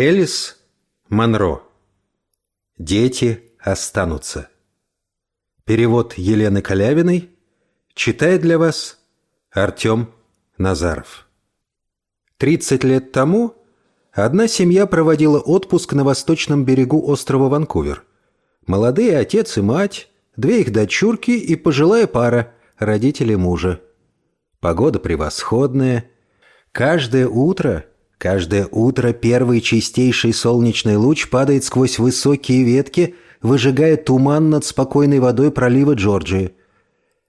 Элис Монро. Дети останутся. Перевод Елены Калявиной. Читает для вас Артем Назаров. 30 лет тому одна семья проводила отпуск на восточном берегу острова Ванкувер. Молодые отец и мать, две их дочурки и пожилая пара, родители мужа. Погода превосходная. Каждое утро Каждое утро первый чистейший солнечный луч падает сквозь высокие ветки, выжигая туман над спокойной водой пролива Джорджии.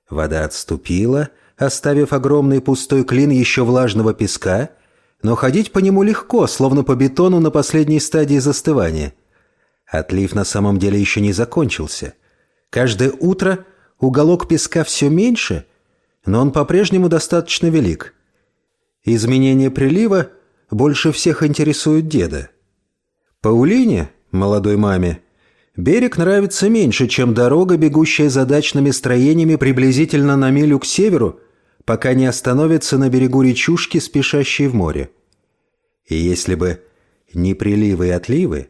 Вода отступила, оставив огромный пустой клин еще влажного песка, но ходить по нему легко, словно по бетону на последней стадии застывания. Отлив на самом деле еще не закончился. Каждое утро уголок песка все меньше, но он по-прежнему достаточно велик. Изменение прилива – больше всех интересует деда. Паулине, молодой маме, берег нравится меньше, чем дорога, бегущая за дачными строениями приблизительно на милю к северу, пока не остановится на берегу речушки, спешащей в море. И если бы не приливы и отливы,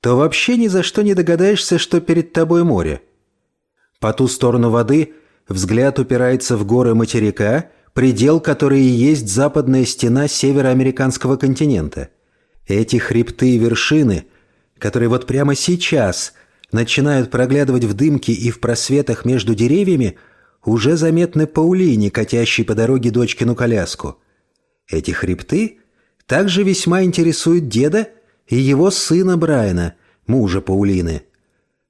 то вообще ни за что не догадаешься, что перед тобой море. По ту сторону воды взгляд упирается в горы материка – предел, который и есть западная стена североамериканского континента. Эти хребты и вершины, которые вот прямо сейчас начинают проглядывать в дымке и в просветах между деревьями, уже заметны Паулине, катящей по дороге дочкину коляску. Эти хребты также весьма интересуют деда и его сына Брайана, мужа Паулины.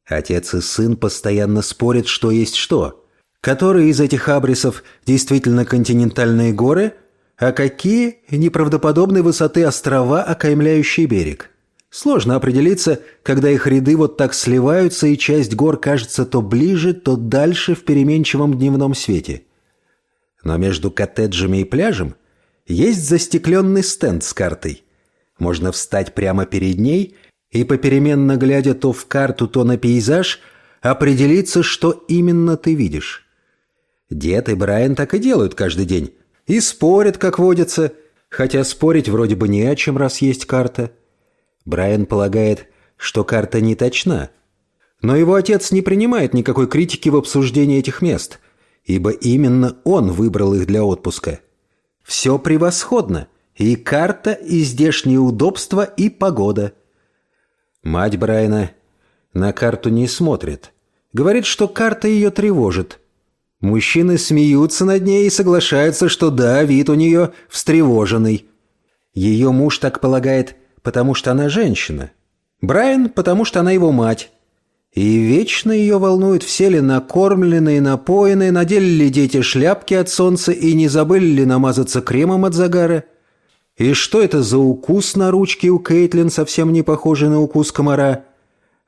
Отец и сын постоянно спорят, что есть что – Которые из этих абрисов действительно континентальные горы, а какие неправдоподобной высоты острова, окаймляющие берег? Сложно определиться, когда их ряды вот так сливаются, и часть гор кажется то ближе, то дальше в переменчивом дневном свете. Но между коттеджами и пляжем есть застекленный стенд с картой. Можно встать прямо перед ней и, попеременно глядя то в карту, то на пейзаж, определиться, что именно ты видишь. Дед и Брайан так и делают каждый день. И спорят, как водится. Хотя спорить вроде бы не о чем, раз есть карта. Брайан полагает, что карта не точна. Но его отец не принимает никакой критики в обсуждении этих мест, ибо именно он выбрал их для отпуска. Все превосходно. И карта, и здешние удобства, и погода. Мать Брайана на карту не смотрит. Говорит, что карта ее тревожит – Мужчины смеются над ней и соглашаются, что да, вид у нее встревоженный. Ее муж так полагает, потому что она женщина. Брайан, потому что она его мать. И вечно ее волнует, все ли накормлены и напоены, надели ли дети шляпки от солнца и не забыли ли намазаться кремом от загара. И что это за укус на ручке у Кейтлин, совсем не похожий на укус комара?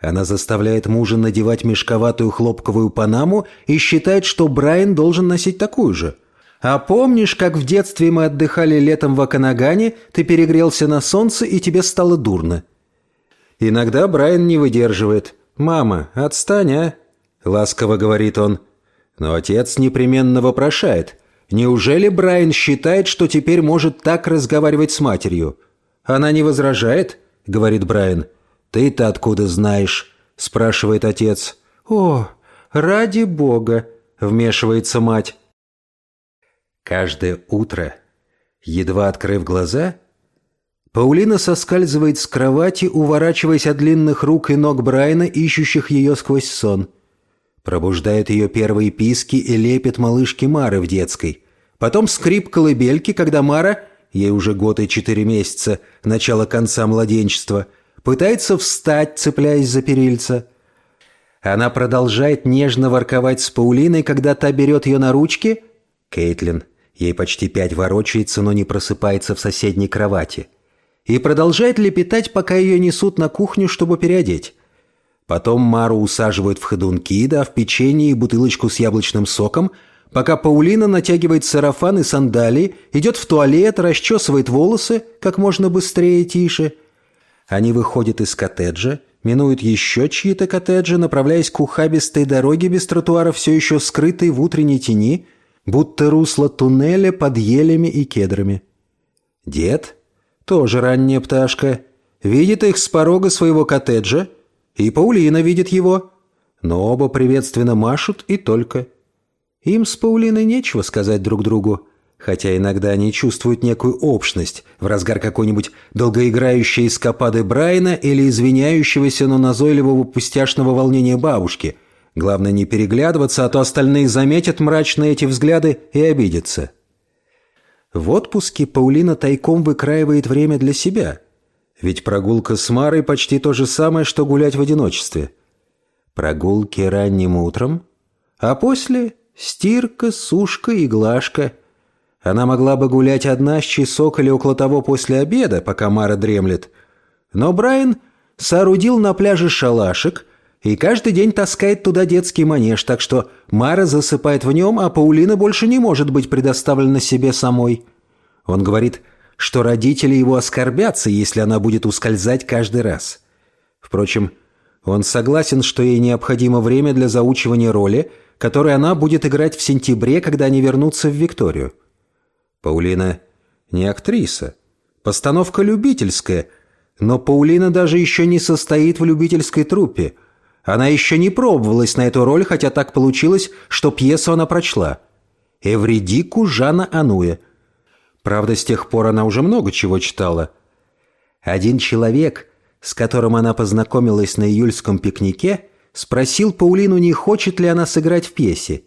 Она заставляет мужа надевать мешковатую хлопковую панаму и считает, что Брайан должен носить такую же. А помнишь, как в детстве мы отдыхали летом в Аканагане, ты перегрелся на солнце и тебе стало дурно? Иногда Брайан не выдерживает. «Мама, отстань, а?» – ласково говорит он. Но отец непременно вопрошает. «Неужели Брайан считает, что теперь может так разговаривать с матерью?» «Она не возражает?» – говорит Брайан. «Ты-то откуда знаешь?» – спрашивает отец. «О, ради бога!» – вмешивается мать. Каждое утро, едва открыв глаза, Паулина соскальзывает с кровати, уворачиваясь от длинных рук и ног Брайана, ищущих ее сквозь сон. Пробуждает ее первые писки и лепит малышки Мары в детской. Потом скрип колыбельки, когда Мара, ей уже год и четыре месяца, начало конца младенчества – пытается встать, цепляясь за перильца. Она продолжает нежно ворковать с Паулиной, когда та берет ее на ручки. Кейтлин, ей почти пять, ворочается, но не просыпается в соседней кровати. И продолжает лепетать, пока ее несут на кухню, чтобы переодеть. Потом Мару усаживают в ходунки, да в печенье и бутылочку с яблочным соком, пока Паулина натягивает сарафан и сандалии, идет в туалет, расчесывает волосы как можно быстрее и тише – они выходят из коттеджа, минуют еще чьи-то коттеджи, направляясь к ухабистой дороге без тротуара, все еще скрытой в утренней тени, будто русло туннеля под елями и кедрами. Дед, тоже ранняя пташка, видит их с порога своего коттеджа, и Паулина видит его, но оба приветственно машут и только. Им с Паулиной нечего сказать друг другу, хотя иногда они чувствуют некую общность в разгар какой-нибудь долгоиграющей эскапады Брайана или извиняющегося, но назойливого пустяшного волнения бабушки. Главное не переглядываться, а то остальные заметят мрачные эти взгляды и обидятся. В отпуске Паулина тайком выкраивает время для себя. Ведь прогулка с Марой почти то же самое, что гулять в одиночестве. Прогулки ранним утром, а после стирка, сушка и глажка – она могла бы гулять одна с часок или около того после обеда, пока Мара дремлет. Но Брайан соорудил на пляже шалашик и каждый день таскает туда детский манеж, так что Мара засыпает в нем, а Паулина больше не может быть предоставлена себе самой. Он говорит, что родители его оскорбятся, если она будет ускользать каждый раз. Впрочем, он согласен, что ей необходимо время для заучивания роли, которую она будет играть в сентябре, когда они вернутся в Викторию. Паулина не актриса. Постановка любительская. Но Паулина даже еще не состоит в любительской труппе. Она еще не пробовалась на эту роль, хотя так получилось, что пьесу она прочла. Эвредику Жана Ануя. Правда, с тех пор она уже много чего читала. Один человек, с которым она познакомилась на июльском пикнике, спросил Паулину, не хочет ли она сыграть в пьесе.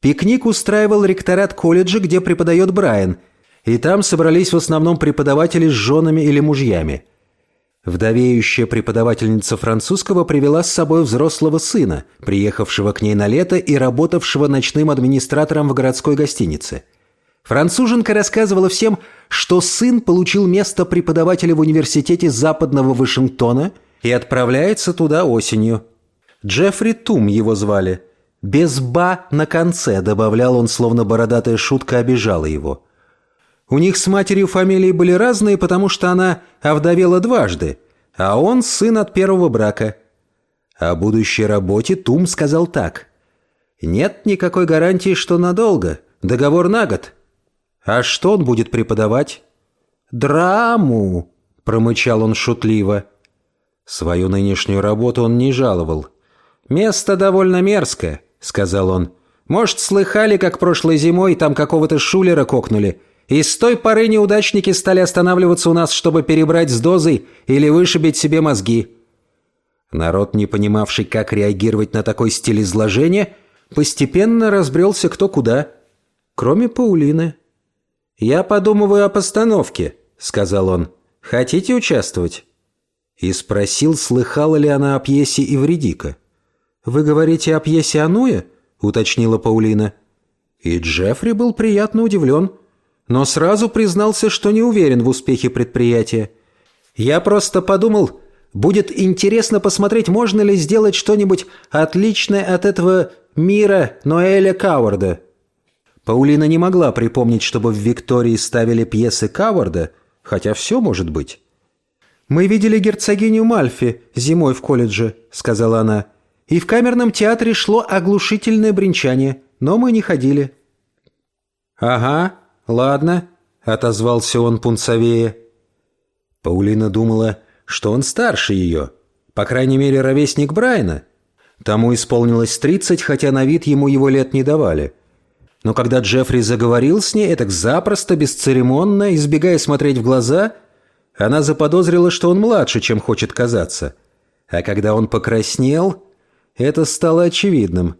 Пикник устраивал ректорат колледжа, где преподает Брайан, и там собрались в основном преподаватели с женами или мужьями. Вдовеющая преподавательница французского привела с собой взрослого сына, приехавшего к ней на лето и работавшего ночным администратором в городской гостинице. Француженка рассказывала всем, что сын получил место преподавателя в университете Западного Вашингтона и отправляется туда осенью. Джеффри Тум его звали – без «ба» на конце, добавлял он, словно бородатая шутка обижала его. У них с матерью фамилии были разные, потому что она овдовела дважды, а он сын от первого брака. О будущей работе Тум сказал так. «Нет никакой гарантии, что надолго. Договор на год. А что он будет преподавать?» «Драму», — промычал он шутливо. Свою нынешнюю работу он не жаловал. «Место довольно мерзкое. — сказал он. «Может, слыхали, как прошлой зимой там какого-то шулера кокнули? И с той поры неудачники стали останавливаться у нас, чтобы перебрать с дозой или вышибить себе мозги». Народ, не понимавший, как реагировать на такой стиль изложения, постепенно разбрелся кто куда, кроме Паулины. «Я подумываю о постановке», — сказал он. «Хотите участвовать?» И спросил, слыхала ли она о пьесе Ивредика. «Вы говорите о пьесе Ануя?» – уточнила Паулина. И Джеффри был приятно удивлен, но сразу признался, что не уверен в успехе предприятия. «Я просто подумал, будет интересно посмотреть, можно ли сделать что-нибудь отличное от этого мира Ноэля Кауарда». Паулина не могла припомнить, чтобы в Виктории ставили пьесы Кауарда, хотя все может быть. «Мы видели герцогиню Мальфи зимой в колледже», — сказала она и в камерном театре шло оглушительное бренчание, но мы не ходили». «Ага, ладно», — отозвался он пунцовее. Паулина думала, что он старше ее, по крайней мере, ровесник Брайана. Тому исполнилось тридцать, хотя на вид ему его лет не давали. Но когда Джеффри заговорил с ней, так запросто, бесцеремонно, избегая смотреть в глаза, она заподозрила, что он младше, чем хочет казаться. А когда он покраснел, это стало очевидным.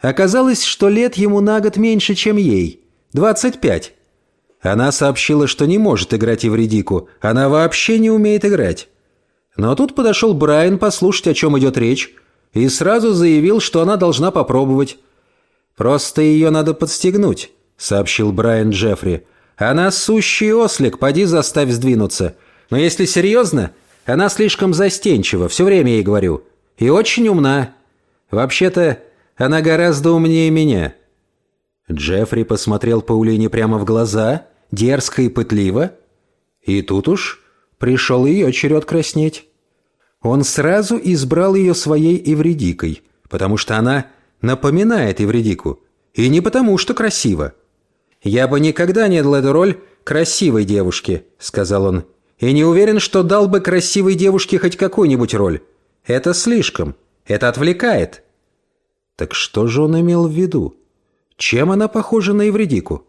Оказалось, что лет ему на год меньше, чем ей. 25. Она сообщила, что не может играть Евредику. Она вообще не умеет играть. Но тут подошел Брайан послушать, о чем идет речь, и сразу заявил, что она должна попробовать. «Просто ее надо подстегнуть», — сообщил Брайан Джеффри. «Она сущий ослик, поди заставь сдвинуться. Но если серьезно, она слишком застенчива, все время ей говорю. И очень умна. Вообще-то, она гораздо умнее меня». Джеффри посмотрел Паулине прямо в глаза, дерзко и пытливо. И тут уж пришел ее черед краснеть. Он сразу избрал ее своей Эвредикой, потому что она напоминает Эвредику, и не потому, что красиво. «Я бы никогда не дал эту роль красивой девушке», — сказал он. И не уверен, что дал бы красивой девушке хоть какую-нибудь роль. Это слишком. Это отвлекает. Так что же он имел в виду? Чем она похожа на Евредику?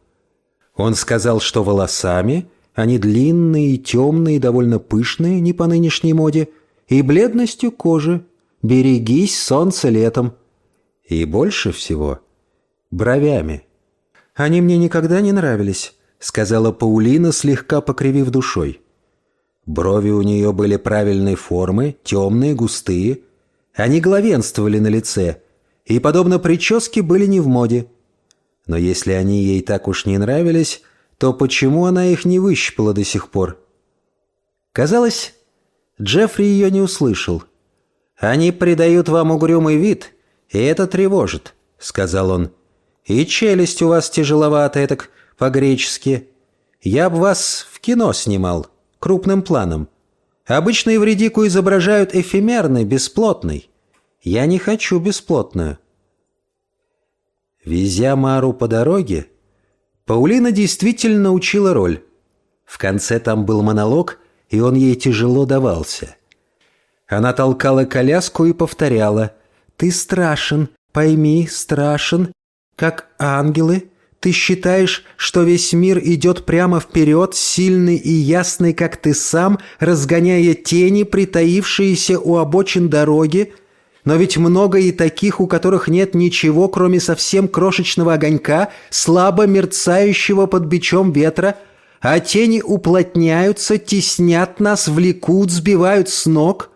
Он сказал, что волосами они длинные, темные, довольно пышные, не по нынешней моде, и бледностью кожи. Берегись солнца летом. И больше всего бровями. Они мне никогда не нравились, сказала Паулина, слегка покривив душой. Брови у нее были правильной формы, темные, густые. Они главенствовали на лице, и, подобно прическе, были не в моде. Но если они ей так уж не нравились, то почему она их не выщипала до сих пор? Казалось, Джеффри ее не услышал. «Они придают вам угрюмый вид, и это тревожит», — сказал он. «И челюсть у вас тяжеловатая, так по-гречески. Я бы вас в кино снимал» крупным планом. Обычно Евредику изображают эфемерной, бесплотной. Я не хочу бесплотную. Везя Мару по дороге, Паулина действительно учила роль. В конце там был монолог, и он ей тяжело давался. Она толкала коляску и повторяла «Ты страшен, пойми, страшен, как ангелы, ты считаешь, что весь мир идет прямо вперед, сильный и ясный, как ты сам, разгоняя тени, притаившиеся у обочин дороги? Но ведь много и таких, у которых нет ничего, кроме совсем крошечного огонька, слабо мерцающего под бичом ветра, а тени уплотняются, теснят нас, влекут, сбивают с ног.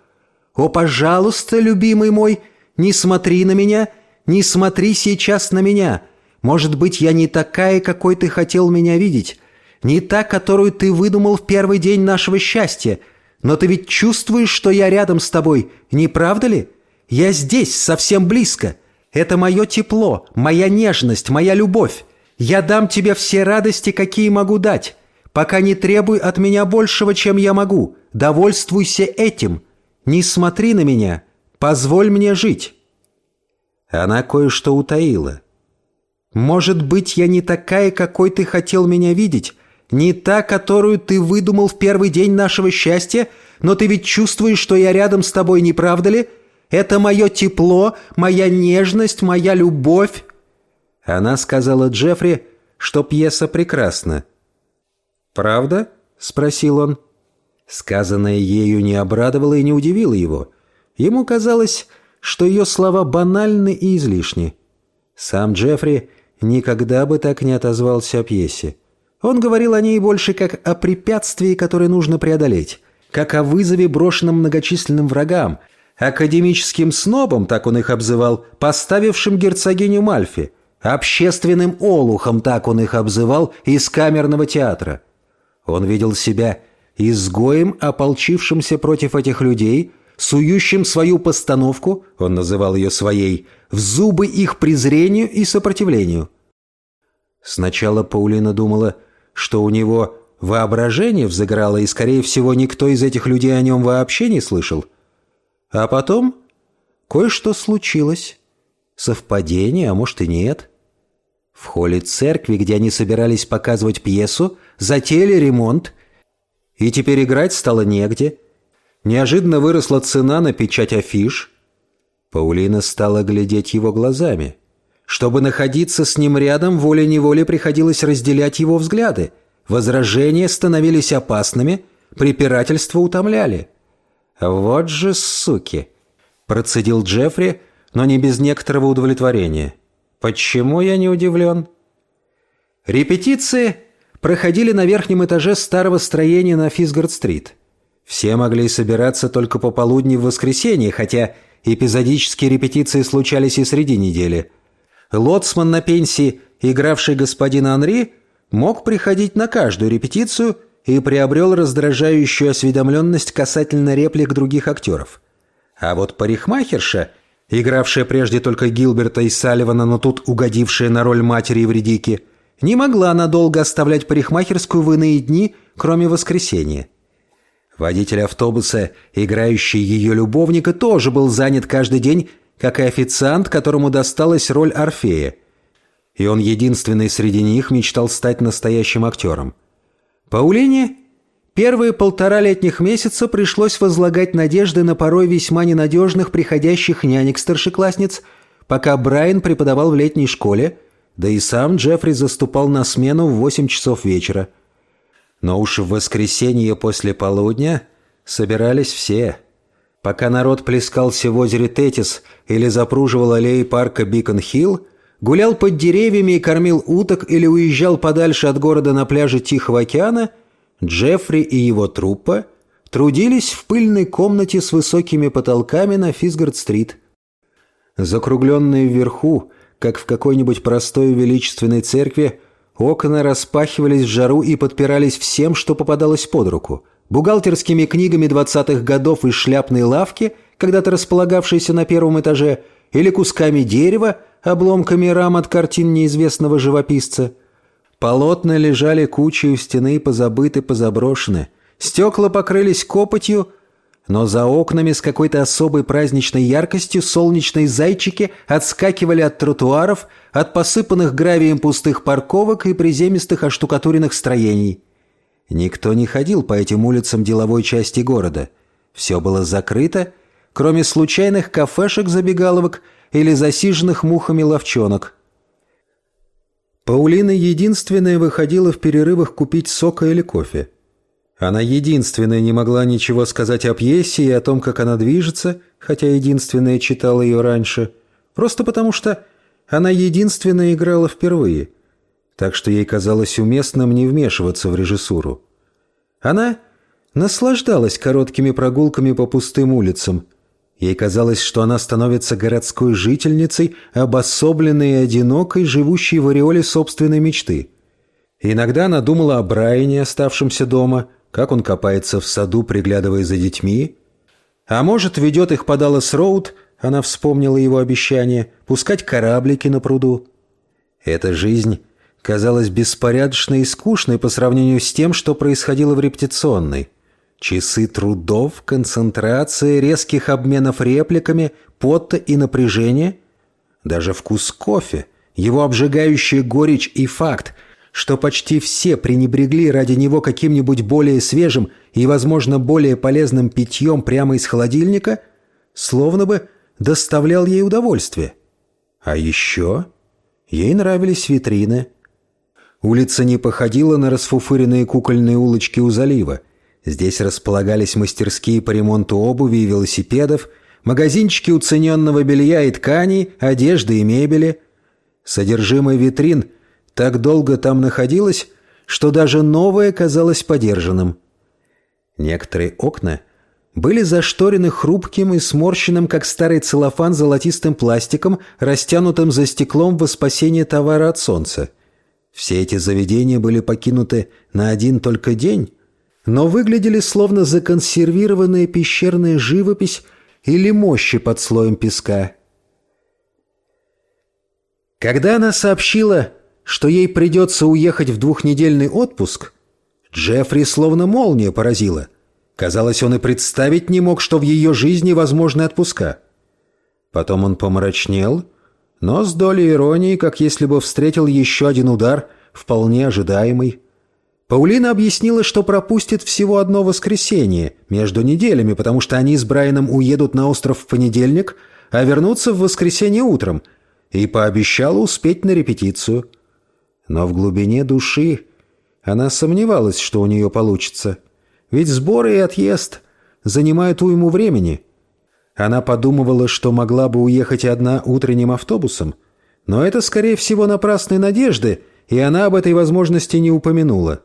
О, пожалуйста, любимый мой, не смотри на меня, не смотри сейчас на меня!» Может быть, я не такая, какой ты хотел меня видеть, не та, которую ты выдумал в первый день нашего счастья, но ты ведь чувствуешь, что я рядом с тобой, не правда ли? Я здесь, совсем близко. Это мое тепло, моя нежность, моя любовь. Я дам тебе все радости, какие могу дать. Пока не требуй от меня большего, чем я могу. Довольствуйся этим. Не смотри на меня. Позволь мне жить». Она кое-что утаила. Может быть, я не такая, какой ты хотел меня видеть, не та, которую ты выдумал в первый день нашего счастья, но ты ведь чувствуешь, что я рядом с тобой, не правда ли? Это мое тепло, моя нежность, моя любовь». Она сказала Джеффри, что пьеса прекрасна. «Правда?» — спросил он. Сказанное ею не обрадовало и не удивило его. Ему казалось, что ее слова банальны и излишни. Сам Джеффри никогда бы так не отозвался о пьесе. Он говорил о ней больше как о препятствии, которое нужно преодолеть, как о вызове, брошенном многочисленным врагам, академическим снобом, так он их обзывал, поставившим герцогиню Мальфи, общественным олухом, так он их обзывал, из камерного театра. Он видел себя изгоем, ополчившимся против этих людей – сующим свою постановку, он называл ее своей, в зубы их презрению и сопротивлению. Сначала Паулина думала, что у него воображение взыграло, и, скорее всего, никто из этих людей о нем вообще не слышал. А потом кое-что случилось. Совпадение, а может и нет. В холле церкви, где они собирались показывать пьесу, затеяли ремонт, и теперь играть стало негде – Неожиданно выросла цена на печать афиш. Паулина стала глядеть его глазами. Чтобы находиться с ним рядом, волей-неволей приходилось разделять его взгляды. Возражения становились опасными, препирательства утомляли. «Вот же суки!» – процедил Джеффри, но не без некоторого удовлетворения. «Почему я не удивлен?» Репетиции проходили на верхнем этаже старого строения на Фисгард-стрит – все могли собираться только по полудни в воскресенье, хотя эпизодические репетиции случались и среди недели. Лоцман на пенсии, игравший господина Анри, мог приходить на каждую репетицию и приобрел раздражающую осведомленность касательно реплик других актеров. А вот парикмахерша, игравшая прежде только Гилберта и Салливана, но тут угодившая на роль матери Евредики, не могла надолго оставлять парикмахерскую в иные дни, кроме воскресенья. Водитель автобуса, играющий ее любовника, тоже был занят каждый день, как и официант, которому досталась роль Орфея. И он единственный среди них мечтал стать настоящим актером. Паулине Первые полтора летних месяца пришлось возлагать надежды на порой весьма ненадежных приходящих нянек-старшеклассниц, пока Брайан преподавал в летней школе, да и сам Джеффри заступал на смену в 8 часов вечера. Но уж в воскресенье после полудня собирались все. Пока народ плескался в озере Тетис или запруживал аллеи парка Бикон-Хилл, гулял под деревьями и кормил уток или уезжал подальше от города на пляже Тихого океана – Джеффри и его труппа трудились в пыльной комнате с высокими потолками на Фисгард-стрит. Закругленные вверху, как в какой-нибудь простой величественной церкви, окна распахивались в жару и подпирались всем, что попадалось под руку. Бухгалтерскими книгами двадцатых годов из шляпной лавки, когда-то располагавшейся на первом этаже, или кусками дерева, обломками рам от картин неизвестного живописца – Полотна лежали кучей у стены, позабыты, позаброшены. Стекла покрылись копотью, но за окнами с какой-то особой праздничной яркостью солнечные зайчики отскакивали от тротуаров, от посыпанных гравием пустых парковок и приземистых оштукатуренных строений. Никто не ходил по этим улицам деловой части города. Все было закрыто, кроме случайных кафешек-забегаловок или засиженных мухами ловчонок – Паулина единственная выходила в перерывах купить сока или кофе. Она единственная не могла ничего сказать о пьесе и о том, как она движется, хотя единственная читала ее раньше, просто потому что она единственная играла впервые, так что ей казалось уместным не вмешиваться в режиссуру. Она наслаждалась короткими прогулками по пустым улицам, Ей казалось, что она становится городской жительницей, обособленной и одинокой, живущей в ореоле собственной мечты. Иногда она думала о Брайане, оставшемся дома, как он копается в саду, приглядывая за детьми. А может, ведет их по Даллас-Роуд, она вспомнила его обещание, пускать кораблики на пруду. Эта жизнь казалась беспорядочной и скучной по сравнению с тем, что происходило в репетиционной. Часы трудов, концентрации, резких обменов репликами, пота и напряжения. Даже вкус кофе, его обжигающая горечь и факт, что почти все пренебрегли ради него каким-нибудь более свежим и, возможно, более полезным питьем прямо из холодильника, словно бы доставлял ей удовольствие. А еще ей нравились витрины. Улица не походила на расфуфыренные кукольные улочки у залива – Здесь располагались мастерские по ремонту обуви и велосипедов, магазинчики уцененного белья и тканей, одежды и мебели. Содержимое витрин так долго там находилось, что даже новое казалось подержанным. Некоторые окна были зашторены хрупким и сморщенным, как старый целлофан, золотистым пластиком, растянутым за стеклом во спасение товара от солнца. Все эти заведения были покинуты на один только день, но выглядели словно законсервированная пещерная живопись или мощи под слоем песка. Когда она сообщила, что ей придется уехать в двухнедельный отпуск, Джеффри словно молния поразила. Казалось, он и представить не мог, что в ее жизни возможны отпуска. Потом он помрачнел, но с долей иронии, как если бы встретил еще один удар, вполне ожидаемый. Паулина объяснила, что пропустит всего одно воскресенье между неделями, потому что они с Брайаном уедут на остров в понедельник, а вернутся в воскресенье утром, и пообещала успеть на репетицию. Но в глубине души она сомневалась, что у нее получится. Ведь сборы и отъезд занимают уйму времени. Она подумывала, что могла бы уехать одна утренним автобусом, но это, скорее всего, напрасные надежды, и она об этой возможности не упомянула.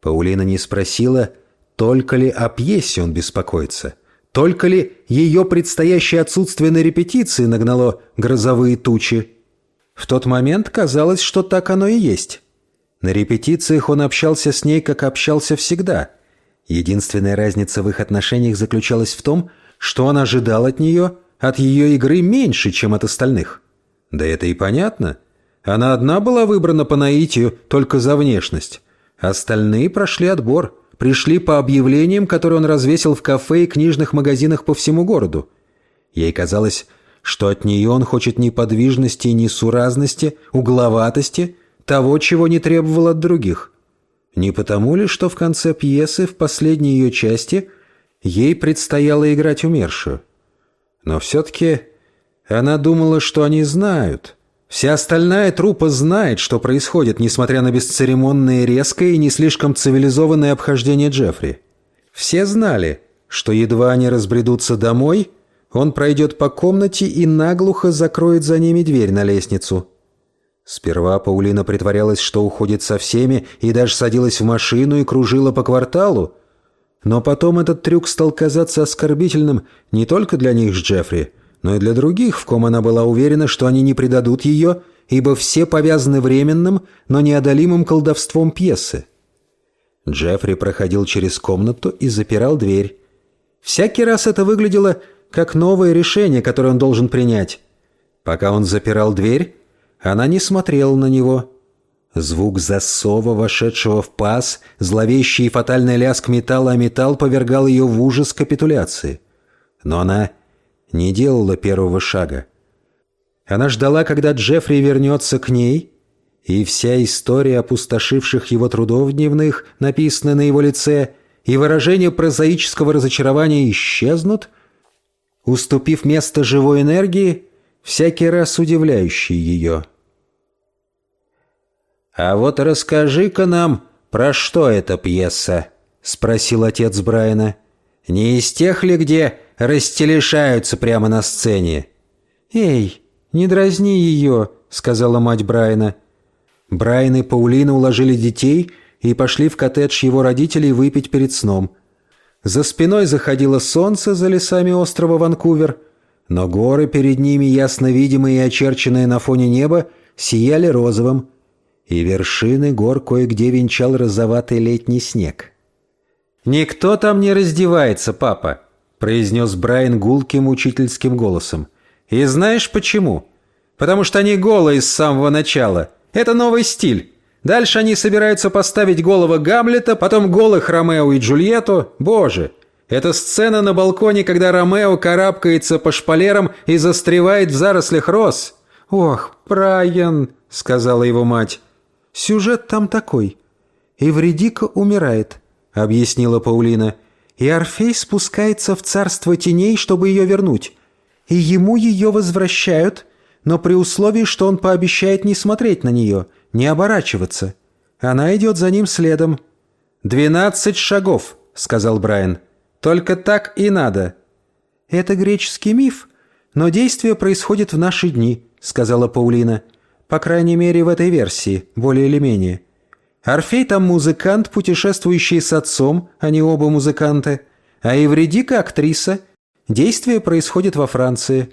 Паулина не спросила, только ли о пьесе он беспокоится, только ли ее предстоящее отсутствие на репетиции нагнало грозовые тучи. В тот момент казалось, что так оно и есть. На репетициях он общался с ней, как общался всегда. Единственная разница в их отношениях заключалась в том, что он ожидал от нее, от ее игры меньше, чем от остальных. Да это и понятно. Она одна была выбрана по наитию только за внешность. Остальные прошли отбор, пришли по объявлениям, которые он развесил в кафе и книжных магазинах по всему городу. Ей казалось, что от нее он хочет неподвижности и несуразности, угловатости, того, чего не требовал от других. Не потому ли, что в конце пьесы, в последней ее части, ей предстояло играть умершую? Но все-таки она думала, что они знают. Вся остальная труппа знает, что происходит, несмотря на бесцеремонное, резкое и не слишком цивилизованное обхождение Джеффри. Все знали, что едва они разбредутся домой, он пройдет по комнате и наглухо закроет за ними дверь на лестницу. Сперва Паулина притворялась, что уходит со всеми, и даже садилась в машину и кружила по кварталу. Но потом этот трюк стал казаться оскорбительным не только для них с Джеффри, но и для других, в ком она была уверена, что они не предадут ее, ибо все повязаны временным, но неодолимым колдовством пьесы. Джеффри проходил через комнату и запирал дверь. Всякий раз это выглядело как новое решение, которое он должен принять. Пока он запирал дверь, она не смотрела на него. Звук засова, вошедшего в паз, зловещий и фатальный лязг металла о металл повергал ее в ужас капитуляции. Но она не делала первого шага. Она ждала, когда Джеффри вернется к ней, и вся история опустошивших его трудов дневных, написанная на его лице, и выражение прозаического разочарования исчезнут, уступив место живой энергии, всякий раз удивляющий ее. «А вот расскажи-ка нам, про что эта пьеса?» — спросил отец Брайана. «Не из тех ли, где растелешаются прямо на сцене?» «Эй, не дразни ее», — сказала мать Брайана. Брайан и Паулина уложили детей и пошли в коттедж его родителей выпить перед сном. За спиной заходило солнце за лесами острова Ванкувер, но горы перед ними, ясно видимые и очерченные на фоне неба, сияли розовым, и вершины гор кое-где венчал розоватый летний снег. «Никто там не раздевается, папа», — произнес Брайан гулким учительским голосом. «И знаешь почему? Потому что они голые с самого начала. Это новый стиль. Дальше они собираются поставить голого Гамлета, потом голых Ромео и Джульетту. Боже, это сцена на балконе, когда Ромео карабкается по шпалерам и застревает в зарослях роз. «Ох, Брайан», — сказала его мать, — «сюжет там такой. Эвредика умирает», — объяснила Паулина, — «и Орфей спускается в царство теней, чтобы ее вернуть. И ему ее возвращают, но при условии, что он пообещает не смотреть на нее, не оборачиваться. Она идет за ним следом. «Двенадцать шагов», — сказал Брайан. «Только так и надо». «Это греческий миф, но действие происходит в наши дни», — сказала Паулина. «По крайней мере, в этой версии, более или менее. Орфей там музыкант, путешествующий с отцом, они оба музыканты, а Евредика — актриса. Действие происходит во Франции».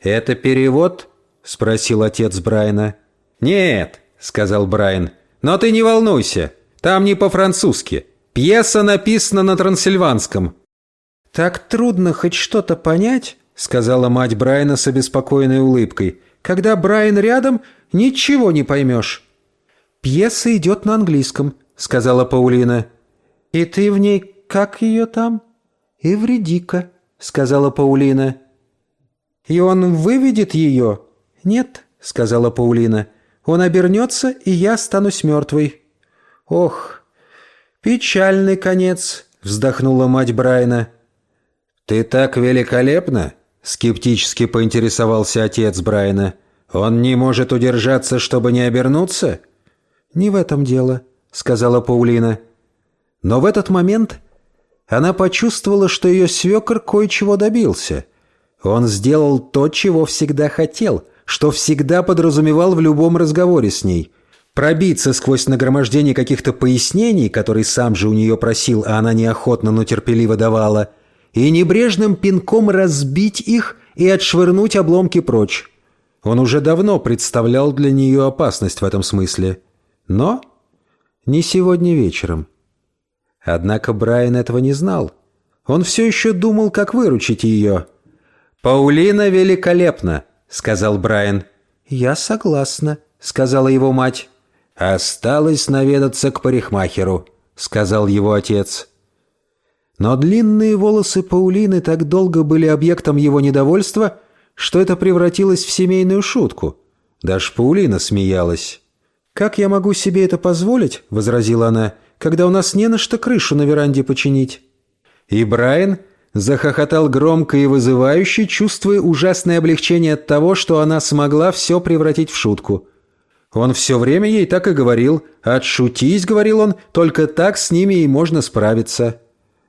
«Это перевод?» — спросил отец Брайана. «Нет», — сказал Брайан. «Но ты не волнуйся, там не по-французски. Пьеса написана на трансильванском». «Так трудно хоть что-то понять», — сказала мать Брайана с обеспокоенной улыбкой. «Когда Брайан рядом, ничего не поймешь». «Пьеса идет на английском», — сказала Паулина. «И ты в ней как ее там?» «Эвредика», — сказала Паулина. «И он выведет ее?» «Нет», — сказала Паулина. «Он обернется, и я останусь мертвой». «Ох, печальный конец», — вздохнула мать Брайана. «Ты так великолепна?» — скептически поинтересовался отец Брайана. «Он не может удержаться, чтобы не обернуться?» «Не в этом дело», — сказала Паулина. Но в этот момент она почувствовала, что ее свекор кое-чего добился — он сделал то, чего всегда хотел, что всегда подразумевал в любом разговоре с ней. Пробиться сквозь нагромождение каких-то пояснений, которые сам же у нее просил, а она неохотно, но терпеливо давала, и небрежным пинком разбить их и отшвырнуть обломки прочь. Он уже давно представлял для нее опасность в этом смысле. Но не сегодня вечером. Однако Брайан этого не знал. Он все еще думал, как выручить ее – «Паулина великолепна», — сказал Брайан. «Я согласна», — сказала его мать. «Осталось наведаться к парикмахеру», — сказал его отец. Но длинные волосы Паулины так долго были объектом его недовольства, что это превратилось в семейную шутку. Даже Паулина смеялась. «Как я могу себе это позволить?» — возразила она, «когда у нас не на что крышу на веранде починить». И Брайан захохотал громко и вызывающе, чувствуя ужасное облегчение от того, что она смогла все превратить в шутку. Он все время ей так и говорил. «Отшутись», — говорил он, — «только так с ними и можно справиться».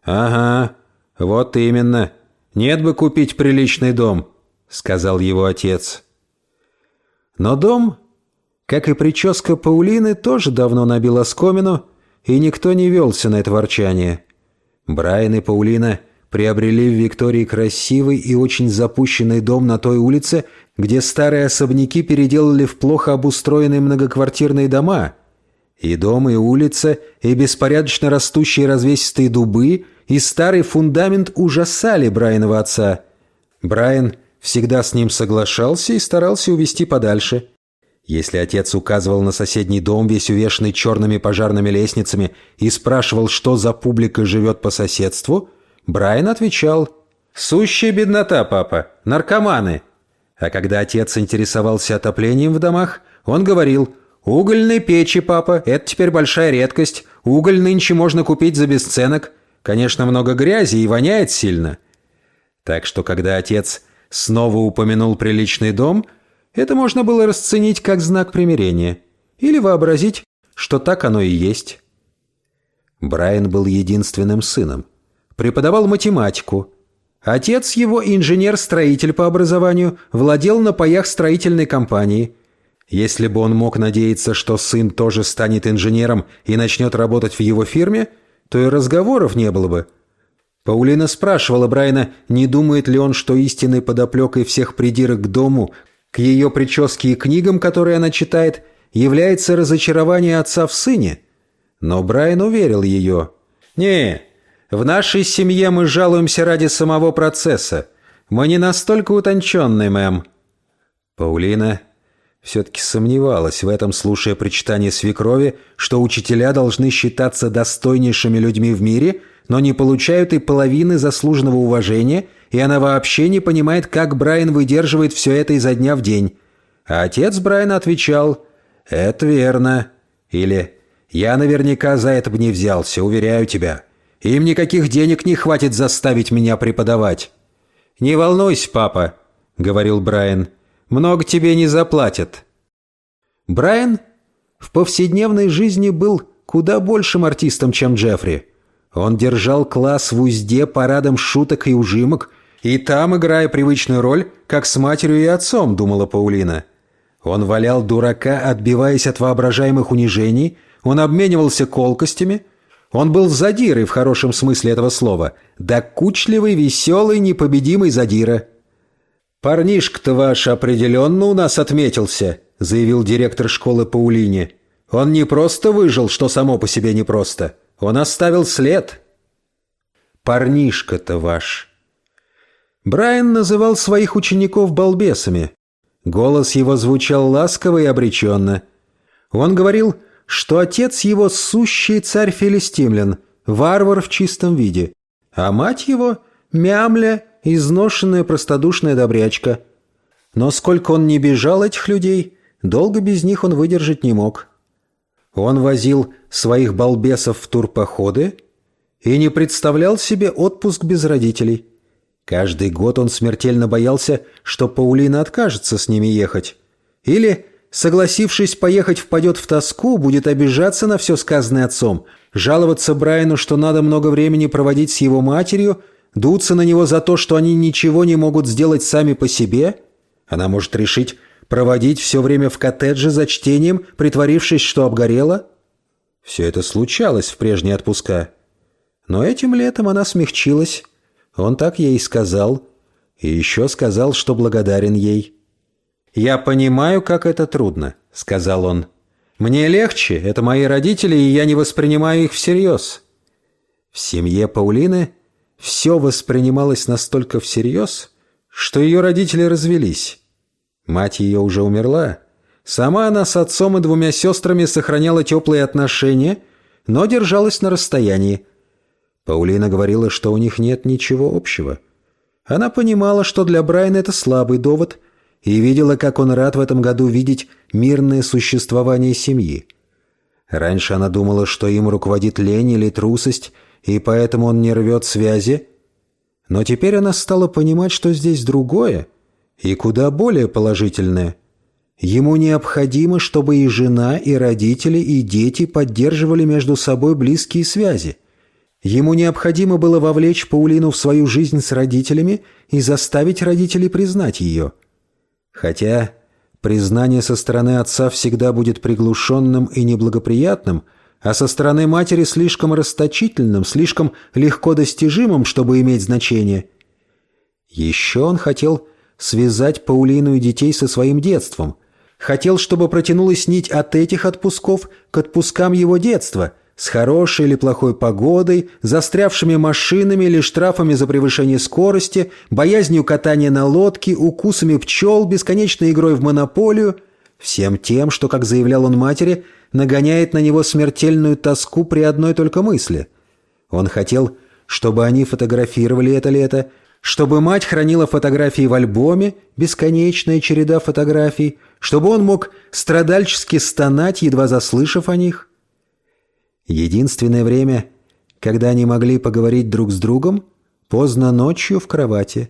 «Ага, вот именно. Нет бы купить приличный дом», — сказал его отец. Но дом как и прическа Паулины, тоже давно набила скомину, и никто не велся на это ворчание. Брайан и Паулина приобрели в Виктории красивый и очень запущенный дом на той улице, где старые особняки переделали в плохо обустроенные многоквартирные дома. И дом, и улица, и беспорядочно растущие развесистые дубы, и старый фундамент ужасали Брайанова отца. Брайан всегда с ним соглашался и старался увести подальше. Если отец указывал на соседний дом, весь увешанный черными пожарными лестницами, и спрашивал, что за публика живет по соседству, Брайан отвечал «Сущая беднота, папа, наркоманы». А когда отец интересовался отоплением в домах, он говорил «Угольные печи, папа, это теперь большая редкость. Уголь нынче можно купить за бесценок. Конечно, много грязи и воняет сильно». Так что, когда отец снова упомянул приличный дом – это можно было расценить как знак примирения или вообразить, что так оно и есть. Брайан был единственным сыном. Преподавал математику. Отец его, инженер-строитель по образованию, владел на паях строительной компании. Если бы он мог надеяться, что сын тоже станет инженером и начнет работать в его фирме, то и разговоров не было бы. Паулина спрашивала Брайана, не думает ли он, что истинной подоплекой всех придирок к дому, к ее прическе и книгам, которые она читает, является разочарование отца в сыне. Но Брайан уверил ее. «Не, в нашей семье мы жалуемся ради самого процесса. Мы не настолько утонченные, мэм». Паулина все-таки сомневалась в этом, слушая причитание свекрови, что учителя должны считаться достойнейшими людьми в мире, но не получают и половины заслуженного уважения – и она вообще не понимает, как Брайан выдерживает все это изо дня в день. А отец Брайана отвечал «Это верно» или «Я наверняка за это бы не взялся, уверяю тебя. Им никаких денег не хватит заставить меня преподавать». «Не волнуйся, папа», — говорил Брайан, — «много тебе не заплатят». Брайан в повседневной жизни был куда большим артистом, чем Джеффри. Он держал класс в узде парадом шуток и ужимок, и там, играя привычную роль, как с матерью и отцом, думала Паулина. Он валял дурака, отбиваясь от воображаемых унижений, он обменивался колкостями, он был задирой в хорошем смысле этого слова, докучливый, веселый, непобедимый задира. «Парнишка-то ваш определенно у нас отметился», — заявил директор школы Паулине. «Он не просто выжил, что само по себе непросто. Он оставил след». «Парнишка-то ваш», Брайан называл своих учеников балбесами. Голос его звучал ласково и обреченно. Он говорил, что отец его сущий царь Филистимлян, варвар в чистом виде, а мать его — мямля, изношенная простодушная добрячка. Но сколько он не бежал этих людей, долго без них он выдержать не мог. Он возил своих балбесов в турпоходы и не представлял себе отпуск без родителей. Каждый год он смертельно боялся, что Паулина откажется с ними ехать. Или, согласившись поехать, впадет в тоску, будет обижаться на все сказанное отцом, жаловаться Брайану, что надо много времени проводить с его матерью, дуться на него за то, что они ничего не могут сделать сами по себе. Она может решить проводить все время в коттедже за чтением, притворившись, что обгорела. Все это случалось в прежние отпуска. Но этим летом она смягчилась он так ей сказал. И еще сказал, что благодарен ей. «Я понимаю, как это трудно», — сказал он. «Мне легче, это мои родители, и я не воспринимаю их всерьез». В семье Паулины все воспринималось настолько всерьез, что ее родители развелись. Мать ее уже умерла. Сама она с отцом и двумя сестрами сохраняла теплые отношения, но держалась на расстоянии. Паулина говорила, что у них нет ничего общего. Она понимала, что для Брайана это слабый довод, и видела, как он рад в этом году видеть мирное существование семьи. Раньше она думала, что им руководит лень или трусость, и поэтому он не рвет связи. Но теперь она стала понимать, что здесь другое и куда более положительное. Ему необходимо, чтобы и жена, и родители, и дети поддерживали между собой близкие связи. Ему необходимо было вовлечь Паулину в свою жизнь с родителями и заставить родителей признать ее – Хотя признание со стороны отца всегда будет приглушенным и неблагоприятным, а со стороны матери слишком расточительным, слишком легко достижимым, чтобы иметь значение. Еще он хотел связать Паулину и детей со своим детством. Хотел, чтобы протянулась нить от этих отпусков к отпускам его детства – с хорошей или плохой погодой, застрявшими машинами или штрафами за превышение скорости, боязнью катания на лодке, укусами пчел, бесконечной игрой в монополию, всем тем, что, как заявлял он матери, нагоняет на него смертельную тоску при одной только мысли. Он хотел, чтобы они фотографировали это лето, чтобы мать хранила фотографии в альбоме, бесконечная череда фотографий, чтобы он мог страдальчески стонать, едва заслышав о них. Единственное время, когда они могли поговорить друг с другом, поздно ночью в кровати.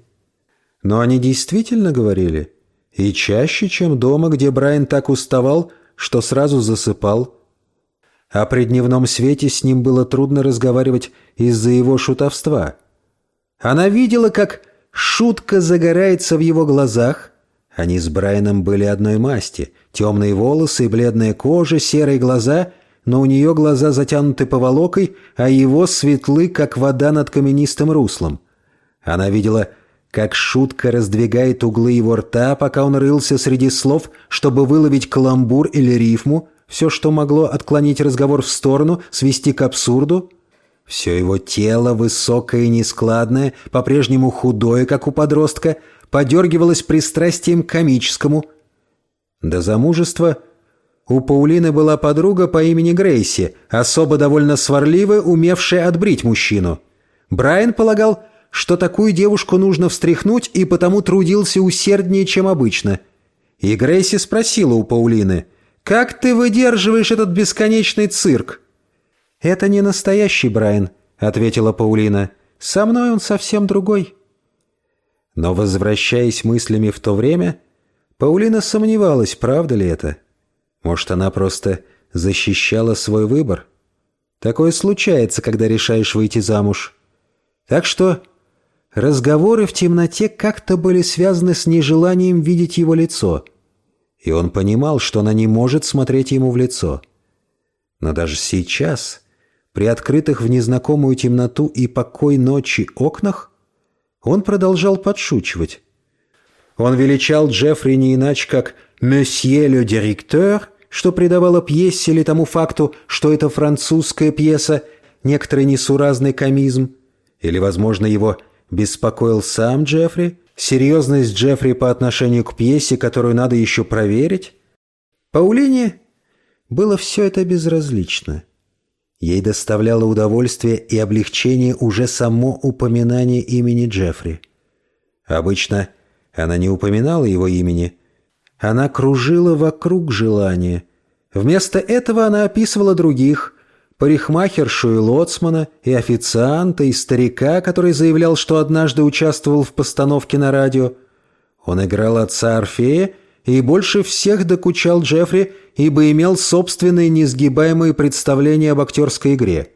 Но они действительно говорили, и чаще, чем дома, где Брайан так уставал, что сразу засыпал. А при дневном свете с ним было трудно разговаривать из-за его шутовства. Она видела, как шутка загорается в его глазах. Они с Брайаном были одной масти. Темные волосы и бледная кожа, серые глаза — но у нее глаза затянуты поволокой, а его светлы, как вода над каменистым руслом. Она видела, как шутка раздвигает углы его рта, пока он рылся среди слов, чтобы выловить каламбур или рифму, все, что могло отклонить разговор в сторону, свести к абсурду. Все его тело, высокое и нескладное, по-прежнему худое, как у подростка, подергивалось пристрастием к комическому. До замужества у Паулины была подруга по имени Грейси, особо довольно сварливая, умевшая отбрить мужчину. Брайан полагал, что такую девушку нужно встряхнуть, и потому трудился усерднее, чем обычно. И Грейси спросила у Паулины, «Как ты выдерживаешь этот бесконечный цирк?» «Это не настоящий Брайан», — ответила Паулина. «Со мной он совсем другой». Но, возвращаясь мыслями в то время, Паулина сомневалась, правда ли это. Может, она просто защищала свой выбор? Такое случается, когда решаешь выйти замуж. Так что разговоры в темноте как-то были связаны с нежеланием видеть его лицо. И он понимал, что она не может смотреть ему в лицо. Но даже сейчас, при открытых в незнакомую темноту и покой ночи окнах, он продолжал подшучивать. Он величал Джеффри не иначе, как «Месье ле директор», что придавало пьесе или тому факту, что это французская пьеса, некоторый несуразный комизм. Или, возможно, его беспокоил сам Джеффри, серьезность Джеффри по отношению к пьесе, которую надо еще проверить. Паулине было все это безразлично. Ей доставляло удовольствие и облегчение уже само упоминание имени Джеффри. Обычно она не упоминала его имени. Она кружила вокруг желания. Вместо этого она описывала других – парикмахершу и лоцмана, и официанта, и старика, который заявлял, что однажды участвовал в постановке на радио. Он играл отца Орфея и больше всех докучал Джеффри, ибо имел собственные несгибаемые представления об актерской игре.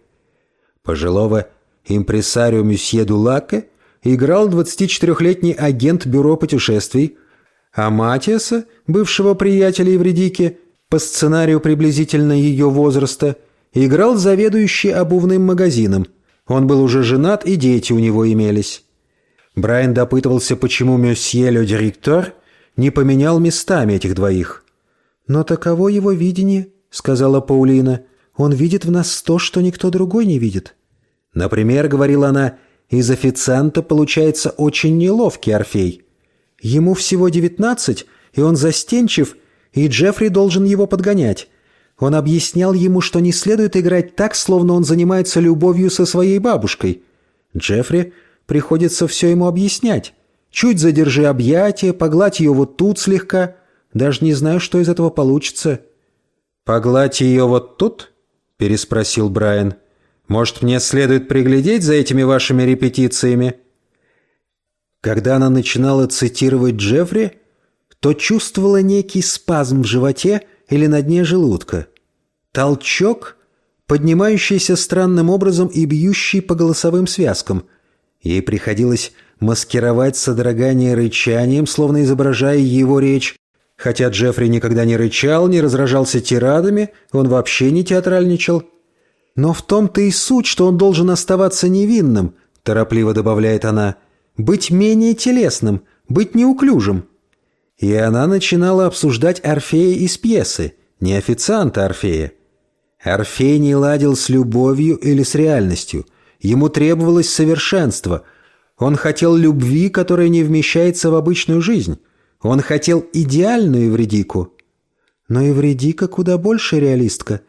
Пожилого импресарио Мюсье Дулаке – играл 24-летний агент бюро путешествий, а Матиаса, бывшего приятеля Евредики, по сценарию приблизительно ее возраста, играл заведующий обувным магазином. Он был уже женат, и дети у него имелись. Брайан допытывался, почему месье ле директор не поменял местами этих двоих. «Но таково его видение», — сказала Паулина. «Он видит в нас то, что никто другой не видит». «Например, — говорила она, — из официанта получается очень неловкий Орфей. Ему всего девятнадцать, и он застенчив, и Джеффри должен его подгонять. Он объяснял ему, что не следует играть так, словно он занимается любовью со своей бабушкой. Джеффри приходится все ему объяснять. Чуть задержи объятия, погладь ее вот тут слегка. Даже не знаю, что из этого получится». «Погладь ее вот тут?» – переспросил Брайан. «Может, мне следует приглядеть за этими вашими репетициями?» Когда она начинала цитировать Джеффри, то чувствовала некий спазм в животе или на дне желудка. Толчок, поднимающийся странным образом и бьющий по голосовым связкам. Ей приходилось маскировать содрогание рычанием, словно изображая его речь, Хотя Джеффри никогда не рычал, не разражался тирадами, он вообще не театральничал. «Но в том-то и суть, что он должен оставаться невинным», – торопливо добавляет она, – «быть менее телесным, быть неуклюжим». И она начинала обсуждать Орфея из пьесы, не официанта Орфея. Орфей не ладил с любовью или с реальностью. Ему требовалось совершенство. Он хотел любви, которая не вмещается в обычную жизнь. Он хотел идеальную Евредику. Но Евредика куда больше реалистка.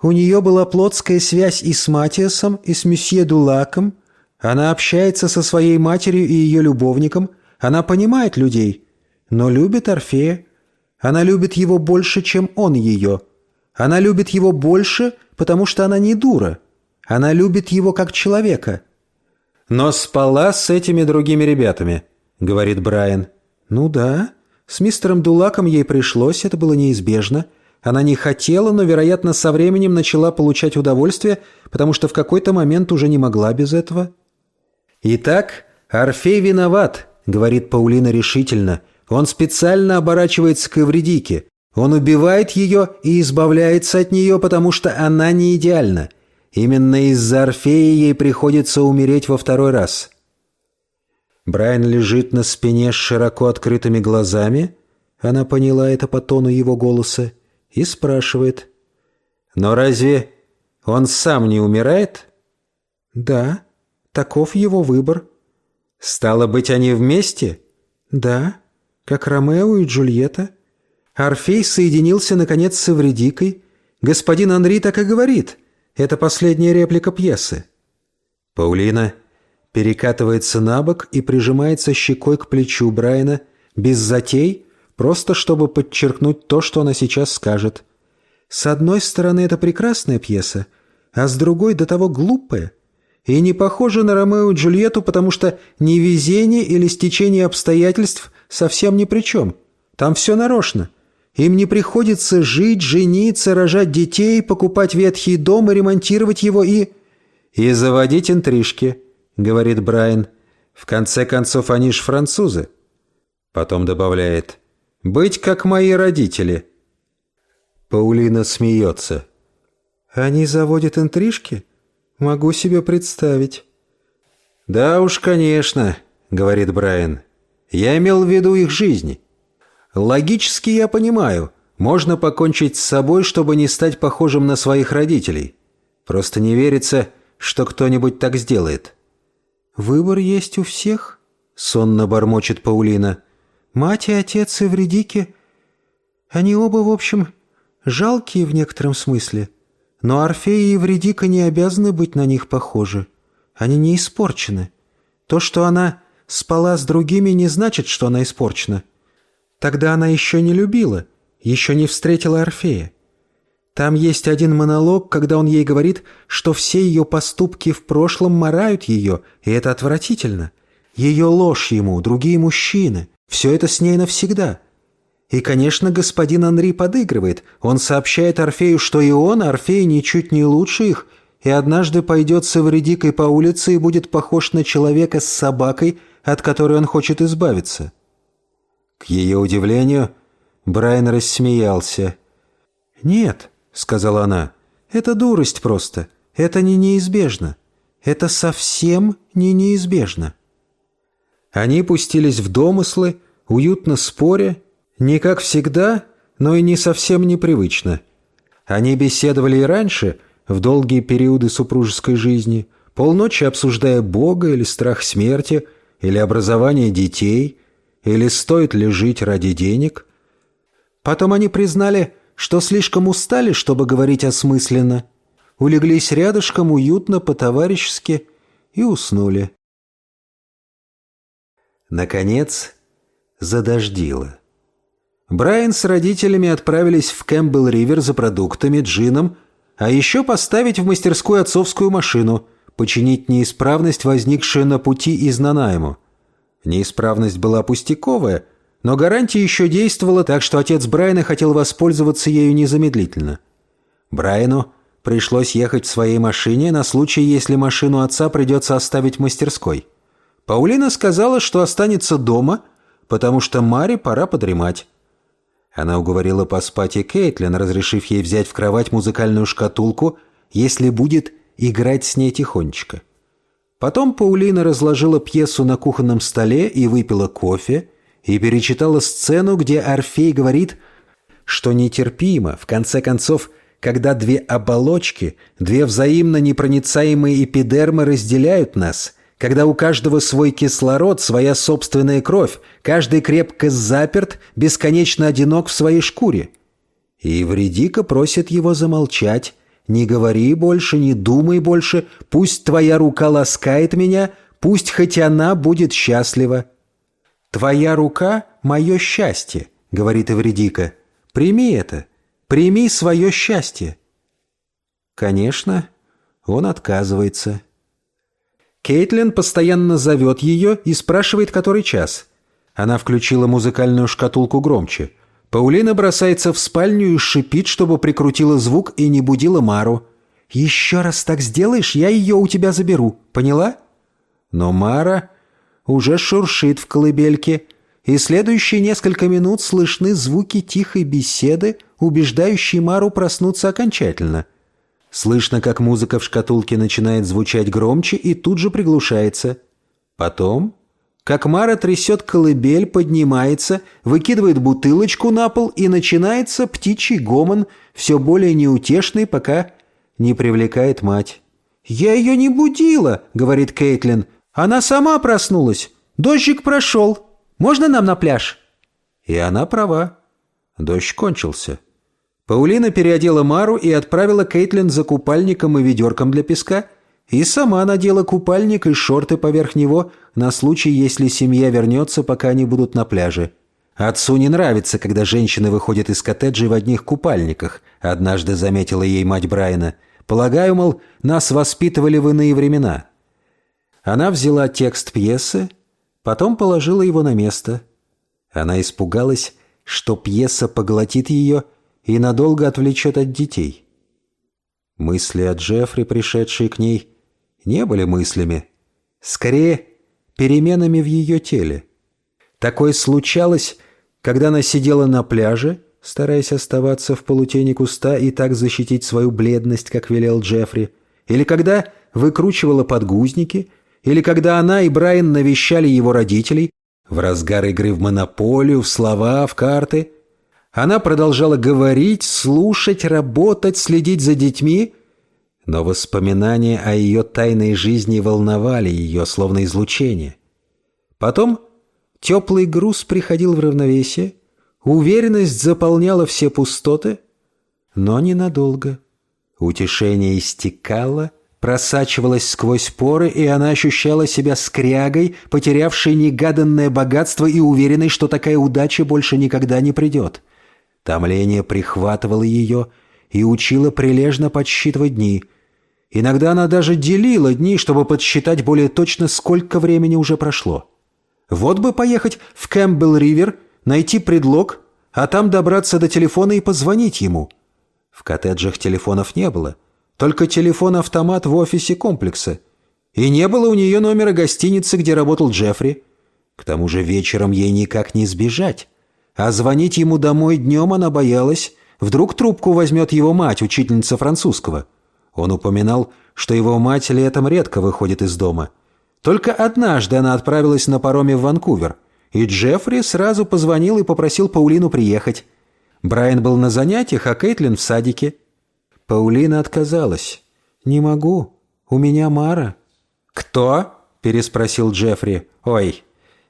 У нее была плотская связь и с Матиасом, и с месье Дулаком. Она общается со своей матерью и ее любовником. Она понимает людей, но любит Орфея. Она любит его больше, чем он ее. Она любит его больше, потому что она не дура. Она любит его как человека. «Но спала с этими другими ребятами», — говорит Брайан. «Ну да. С мистером Дулаком ей пришлось, это было неизбежно. Она не хотела, но, вероятно, со временем начала получать удовольствие, потому что в какой-то момент уже не могла без этого». «Итак, Орфей виноват», — говорит Паулина решительно. «Он специально оборачивается к Эвредике. Он убивает ее и избавляется от нее, потому что она не идеальна. Именно из-за Орфея ей приходится умереть во второй раз». Брайан лежит на спине с широко открытыми глазами, она поняла это по тону его голоса, и спрашивает. «Но разве он сам не умирает?» «Да, таков его выбор». «Стало быть, они вместе?» «Да, как Ромео и Джульетта». Орфей соединился, наконец, с Эвредикой. Господин Анри так и говорит. Это последняя реплика пьесы. Паулина перекатывается на бок и прижимается щекой к плечу Брайана, без затей, просто чтобы подчеркнуть то, что она сейчас скажет. С одной стороны, это прекрасная пьеса, а с другой до того глупая. И не похожа на Ромео и Джульетту, потому что невезение или стечение обстоятельств совсем ни при чем. Там все нарочно. Им не приходится жить, жениться, рожать детей, покупать ветхий дом и ремонтировать его и... И заводить интрижки говорит Брайан. «В конце концов, они ж французы». Потом добавляет «Быть как мои родители». Паулина смеется. «Они заводят интрижки? Могу себе представить». «Да уж, конечно», — говорит Брайан. «Я имел в виду их жизни. Логически я понимаю, можно покончить с собой, чтобы не стать похожим на своих родителей. Просто не верится, что кто-нибудь так сделает». «Выбор есть у всех», — сонно бормочет Паулина. «Мать и отец Эвредики, они оба, в общем, жалкие в некотором смысле. Но Орфей и Эвредика не обязаны быть на них похожи. Они не испорчены. То, что она спала с другими, не значит, что она испорчена. Тогда она еще не любила, еще не встретила Орфея. Там есть один монолог, когда он ей говорит, что все ее поступки в прошлом морают ее, и это отвратительно. Ее ложь ему, другие мужчины, все это с ней навсегда. И, конечно, господин Анри подыгрывает. Он сообщает Орфею, что и он, Орфей, ничуть не лучше их, и однажды пойдет с Эвредикой по улице и будет похож на человека с собакой, от которой он хочет избавиться. К ее удивлению, Брайан рассмеялся. «Нет», сказала она. «Это дурость просто. Это не неизбежно. Это совсем не неизбежно». Они пустились в домыслы, уютно споря, не как всегда, но и не совсем непривычно. Они беседовали и раньше, в долгие периоды супружеской жизни, полночи обсуждая Бога или страх смерти, или образование детей, или стоит ли жить ради денег. Потом они признали, что слишком устали, чтобы говорить осмысленно, улеглись рядышком уютно, по-товарищески и уснули. Наконец, задождило. Брайан с родителями отправились в Кэмпбелл-Ривер за продуктами, джином, а еще поставить в мастерскую отцовскую машину, починить неисправность, возникшую на пути из Нанайму. Неисправность была пустяковая, но гарантия еще действовала, так что отец Брайана хотел воспользоваться ею незамедлительно. Брайану пришлось ехать в своей машине на случай, если машину отца придется оставить в мастерской. Паулина сказала, что останется дома, потому что Маре пора подремать. Она уговорила поспать и Кейтлин, разрешив ей взять в кровать музыкальную шкатулку, если будет играть с ней тихонечко. Потом Паулина разложила пьесу на кухонном столе и выпила кофе, и перечитала сцену, где Орфей говорит, что нетерпимо, в конце концов, когда две оболочки, две взаимно непроницаемые эпидермы разделяют нас – когда у каждого свой кислород, своя собственная кровь, каждый крепко заперт, бесконечно одинок в своей шкуре. И Вредика просит его замолчать. «Не говори больше, не думай больше, пусть твоя рука ласкает меня, пусть хоть она будет счастлива». «Твоя рука — мое счастье», — говорит Эвредика. «Прими это, прими свое счастье». Конечно, он отказывается. Кейтлин постоянно зовет ее и спрашивает, который час. Она включила музыкальную шкатулку громче. Паулина бросается в спальню и шипит, чтобы прикрутила звук и не будила Мару. «Еще раз так сделаешь, я ее у тебя заберу. Поняла?» Но Мара уже шуршит в колыбельке, и следующие несколько минут слышны звуки тихой беседы, убеждающие Мару проснуться окончательно – Слышно, как музыка в шкатулке начинает звучать громче и тут же приглушается. Потом, как Мара трясет колыбель, поднимается, выкидывает бутылочку на пол и начинается птичий гомон, все более неутешный, пока не привлекает мать. «Я ее не будила», — говорит Кейтлин. «Она сама проснулась. Дождик прошел. Можно нам на пляж?» И она права. Дождь кончился. Паулина переодела Мару и отправила Кейтлин за купальником и ведерком для песка, и сама надела купальник и шорты поверх него на случай, если семья вернется, пока они будут на пляже. Отцу не нравится, когда женщины выходят из коттеджей в одних купальниках, однажды заметила ей мать Брайана. Полагаю, мол, нас воспитывали в иные времена. Она взяла текст пьесы, потом положила его на место. Она испугалась, что пьеса поглотит ее – и надолго отвлечет от детей. Мысли о Джеффри, пришедшие к ней, не были мыслями, скорее переменами в ее теле. Такое случалось, когда она сидела на пляже, стараясь оставаться в полутени куста и так защитить свою бледность, как велел Джеффри, или когда выкручивала подгузники, или когда она и Брайан навещали его родителей в разгар игры в монополию, в слова, в карты – она продолжала говорить, слушать, работать, следить за детьми, но воспоминания о ее тайной жизни волновали ее, словно излучение. Потом теплый груз приходил в равновесие, уверенность заполняла все пустоты, но ненадолго. Утешение истекало, просачивалось сквозь поры, и она ощущала себя скрягой, потерявшей негаданное богатство и уверенной, что такая удача больше никогда не придет. Томление прихватывало ее и учило прилежно подсчитывать дни. Иногда она даже делила дни, чтобы подсчитать более точно, сколько времени уже прошло. Вот бы поехать в Кэмпбелл-Ривер, найти предлог, а там добраться до телефона и позвонить ему. В коттеджах телефонов не было, только телефон-автомат в офисе комплекса. И не было у нее номера гостиницы, где работал Джеффри. К тому же вечером ей никак не сбежать. А звонить ему домой днем она боялась. Вдруг трубку возьмет его мать, учительница французского. Он упоминал, что его мать летом редко выходит из дома. Только однажды она отправилась на пароме в Ванкувер, и Джеффри сразу позвонил и попросил Паулину приехать. Брайан был на занятиях, а Кейтлин в садике. Паулина отказалась. «Не могу. У меня Мара». «Кто?» – переспросил Джеффри. «Ой,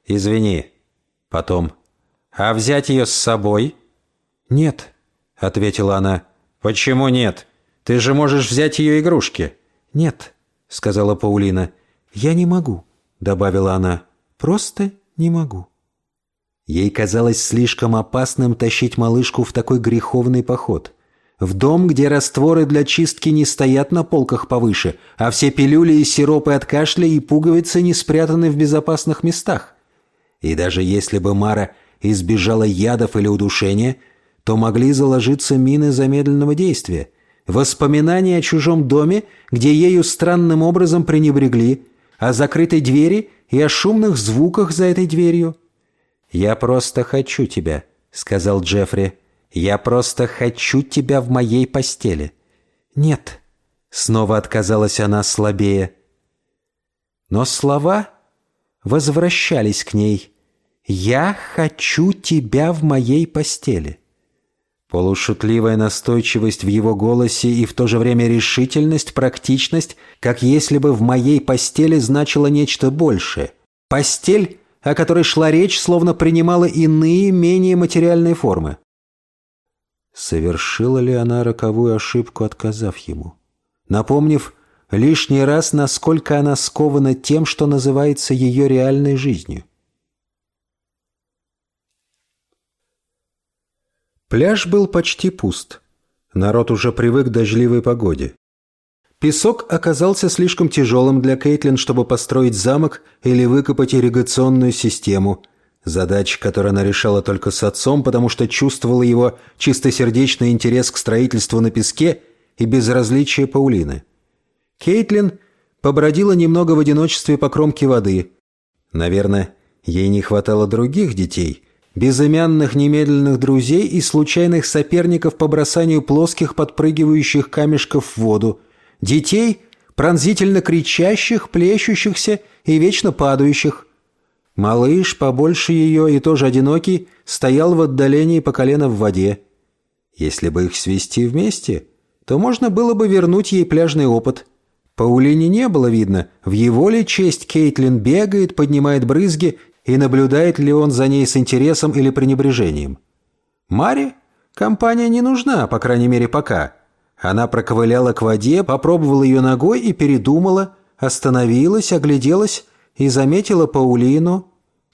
извини». Потом «А взять ее с собой?» «Нет», — ответила она. «Почему нет? Ты же можешь взять ее игрушки». «Нет», — сказала Паулина. «Я не могу», — добавила она. «Просто не могу». Ей казалось слишком опасным тащить малышку в такой греховный поход. В дом, где растворы для чистки не стоят на полках повыше, а все пилюли и сиропы от кашля и пуговицы не спрятаны в безопасных местах. И даже если бы Мара избежала ядов или удушения, то могли заложиться мины замедленного действия. Воспоминания о чужом доме, где ею странным образом пренебрегли, о закрытой двери и о шумных звуках за этой дверью. «Я просто хочу тебя», — сказал Джеффри. «Я просто хочу тебя в моей постели». «Нет», — снова отказалась она слабее. Но слова возвращались к ней. «Я хочу тебя в моей постели». Полушутливая настойчивость в его голосе и в то же время решительность, практичность, как если бы в моей постели значило нечто большее. Постель, о которой шла речь, словно принимала иные, менее материальные формы. Совершила ли она роковую ошибку, отказав ему? Напомнив лишний раз, насколько она скована тем, что называется ее реальной жизнью. Пляж был почти пуст. Народ уже привык к дождливой погоде. Песок оказался слишком тяжелым для Кейтлин, чтобы построить замок или выкопать ирригационную систему. Задача, которую она решала только с отцом, потому что чувствовала его чистосердечный интерес к строительству на песке и безразличие Паулины. Кейтлин побродила немного в одиночестве по кромке воды. Наверное, ей не хватало других детей – безымянных немедленных друзей и случайных соперников по бросанию плоских подпрыгивающих камешков в воду, детей, пронзительно кричащих, плещущихся и вечно падающих. Малыш, побольше ее и тоже одинокий, стоял в отдалении по колено в воде. Если бы их свести вместе, то можно было бы вернуть ей пляжный опыт. Паулине не было видно, в его ли честь Кейтлин бегает, поднимает брызги и наблюдает ли он за ней с интересом или пренебрежением. Маре компания не нужна, по крайней мере пока. Она проковыляла к воде, попробовала ее ногой и передумала, остановилась, огляделась и заметила Паулину.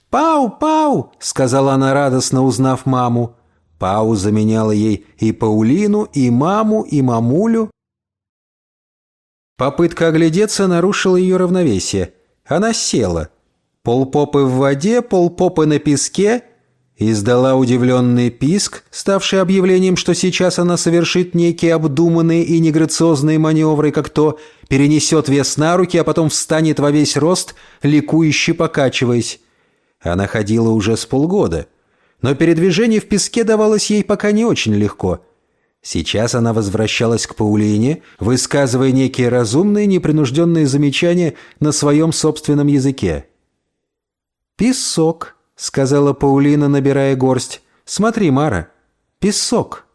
«Пау, Пау!» — сказала она радостно, узнав маму. Пау заменяла ей и Паулину, и маму, и мамулю. Попытка оглядеться нарушила ее равновесие. Она села — Полпопы в воде, полпопы на песке, издала удивленный писк, ставший объявлением, что сейчас она совершит некие обдуманные и неграциозные маневры, как то перенесет вес на руки, а потом встанет во весь рост, ликующе покачиваясь. Она ходила уже с полгода, но передвижение в песке давалось ей пока не очень легко. Сейчас она возвращалась к Паулине, высказывая некие разумные, непринужденные замечания на своем собственном языке. «Песок», — сказала Паулина, набирая горсть. «Смотри, Мара, песок».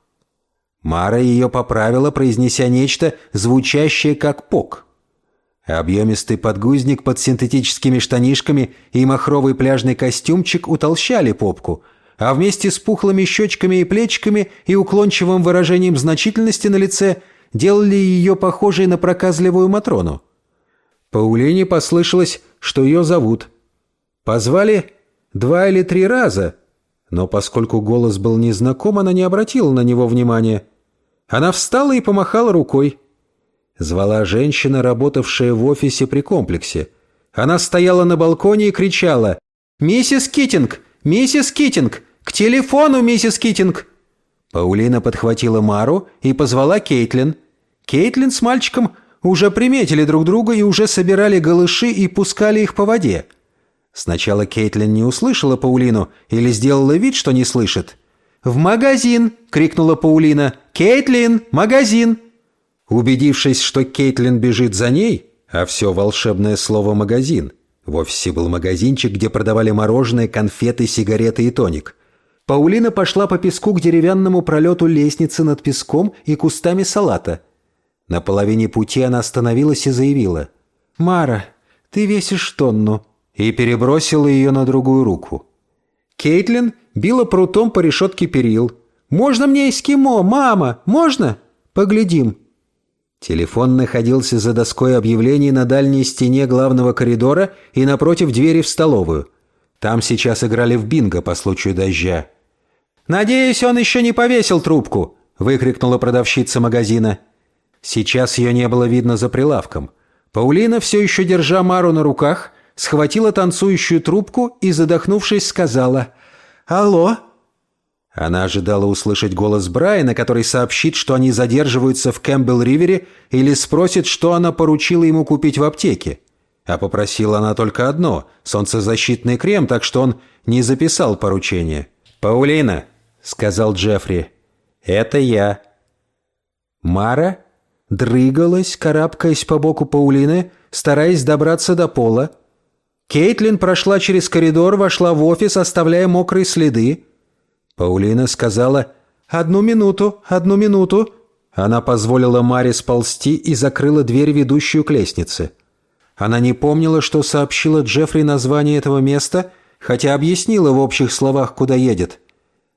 Мара ее поправила, произнеся нечто, звучащее как «пок». Объемистый подгузник под синтетическими штанишками и махровый пляжный костюмчик утолщали попку, а вместе с пухлыми щечками и плечиками и уклончивым выражением значительности на лице делали ее похожей на проказливую Матрону. Паулине послышалось, что ее зовут – Позвали два или три раза, но поскольку голос был незнаком, она не обратила на него внимания. Она встала и помахала рукой. Звала женщина, работавшая в офисе при комплексе. Она стояла на балконе и кричала «Миссис Китинг! Миссис Китинг! К телефону, миссис Китинг!» Паулина подхватила Мару и позвала Кейтлин. Кейтлин с мальчиком уже приметили друг друга и уже собирали голыши и пускали их по воде. Сначала Кейтлин не услышала Паулину или сделала вид, что не слышит. «В магазин!» — крикнула Паулина. «Кейтлин! Магазин!» Убедившись, что Кейтлин бежит за ней, а все волшебное слово «магазин», в офисе был магазинчик, где продавали мороженое, конфеты, сигареты и тоник. Паулина пошла по песку к деревянному пролету лестницы над песком и кустами салата. На половине пути она остановилась и заявила. «Мара, ты весишь тонну и перебросила ее на другую руку. Кейтлин била прутом по решетке перил. «Можно мне эскимо, мама? Можно? Поглядим». Телефон находился за доской объявлений на дальней стене главного коридора и напротив двери в столовую. Там сейчас играли в бинго по случаю дождя. «Надеюсь, он еще не повесил трубку!» – выкрикнула продавщица магазина. Сейчас ее не было видно за прилавком. Паулина, все еще держа Мару на руках, схватила танцующую трубку и, задохнувшись, сказала «Алло?» Она ожидала услышать голос Брайана, который сообщит, что они задерживаются в Кэмпбелл-Ривере или спросит, что она поручила ему купить в аптеке. А попросила она только одно – солнцезащитный крем, так что он не записал поручение. «Паулина», – сказал Джеффри, – «это я». Мара дрыгалась, карабкаясь по боку Паулины, стараясь добраться до пола. Кейтлин прошла через коридор, вошла в офис, оставляя мокрые следы. Паулина сказала «Одну минуту, одну минуту». Она позволила Маре сползти и закрыла дверь, ведущую к лестнице. Она не помнила, что сообщила Джеффри название этого места, хотя объяснила в общих словах, куда едет.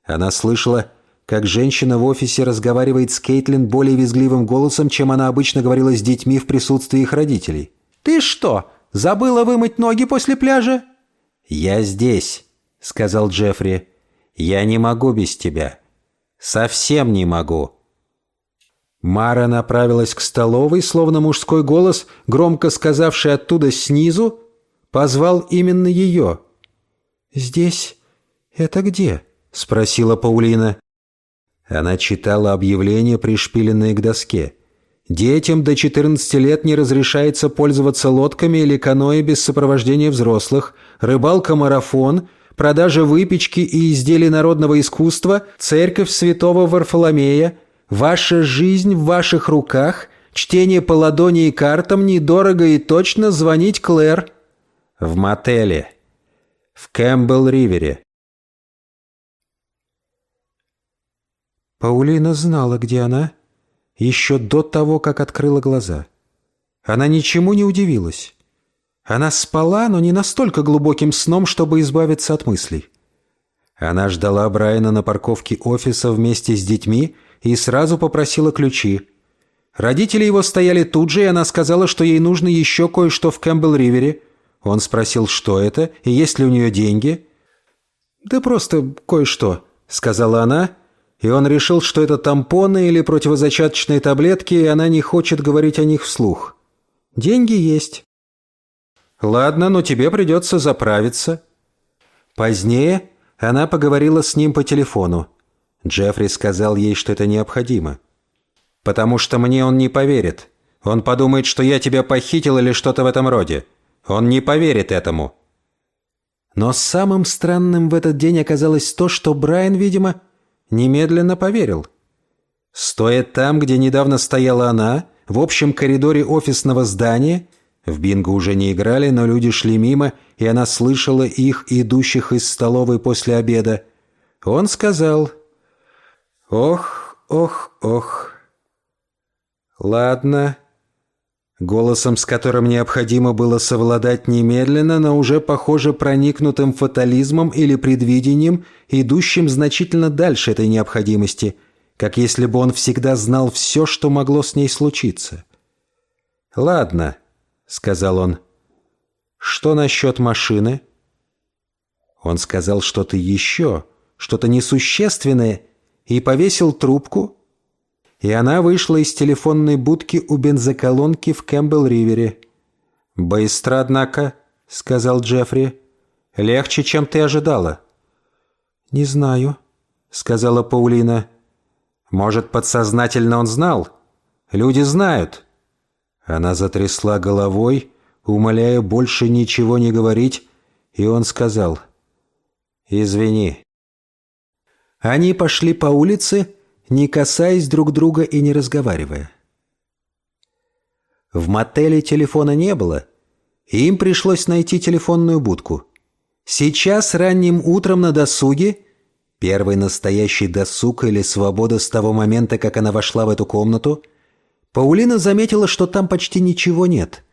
Она слышала, как женщина в офисе разговаривает с Кейтлин более визгливым голосом, чем она обычно говорила с детьми в присутствии их родителей. «Ты что, забыла вымыть ноги после пляжа?» «Я здесь», — сказал Джеффри. «Я не могу без тебя. Совсем не могу». Мара направилась к столовой, словно мужской голос, громко сказавший оттуда снизу, позвал именно ее. «Здесь? Это где?» — спросила Паулина. Она читала объявление, пришпиленное к доске. «Детям до 14 лет не разрешается пользоваться лодками или каноэ без сопровождения взрослых, рыбалка-марафон, продажа выпечки и изделий народного искусства, церковь святого Варфоломея, Ваша жизнь в ваших руках, чтение по ладони и картам, недорого и точно звонить Клэр. В мотеле. В Кэмпбелл-Ривере. Паулина знала, где она, еще до того, как открыла глаза. Она ничему не удивилась. Она спала, но не настолько глубоким сном, чтобы избавиться от мыслей. Она ждала Брайана на парковке офиса вместе с детьми и сразу попросила ключи. Родители его стояли тут же, и она сказала, что ей нужно еще кое-что в Кэмпбелл-Ривере. Он спросил, что это, и есть ли у нее деньги. «Да просто кое-что», — сказала она, и он решил, что это тампоны или противозачаточные таблетки, и она не хочет говорить о них вслух. «Деньги есть». «Ладно, но тебе придется заправиться». Позднее она поговорила с ним по телефону. Джеффри сказал ей, что это необходимо. «Потому что мне он не поверит. Он подумает, что я тебя похитил или что-то в этом роде. Он не поверит этому». Но самым странным в этот день оказалось то, что Брайан, видимо, немедленно поверил. Стоя там, где недавно стояла она, в общем коридоре офисного здания, в бинго уже не играли, но люди шли мимо, и она слышала их, идущих из столовой после обеда, он сказал «Ох, ох, ох». «Ладно». Голосом, с которым необходимо было совладать немедленно, но уже, похоже, проникнутым фатализмом или предвидением, идущим значительно дальше этой необходимости, как если бы он всегда знал все, что могло с ней случиться. «Ладно», — сказал он. «Что насчет машины?» Он сказал что-то еще, что-то несущественное, и повесил трубку, и она вышла из телефонной будки у бензоколонки в Кэмпбелл-Ривере. «Быстро, однако», — сказал Джеффри. «Легче, чем ты ожидала». «Не знаю», — сказала Паулина. «Может, подсознательно он знал? Люди знают». Она затрясла головой, умоляя больше ничего не говорить, и он сказал «Извини». Они пошли по улице, не касаясь друг друга и не разговаривая. В мотеле телефона не было, и им пришлось найти телефонную будку. Сейчас ранним утром на досуге, первый настоящий досуг или свобода с того момента, как она вошла в эту комнату, Паулина заметила, что там почти ничего нет.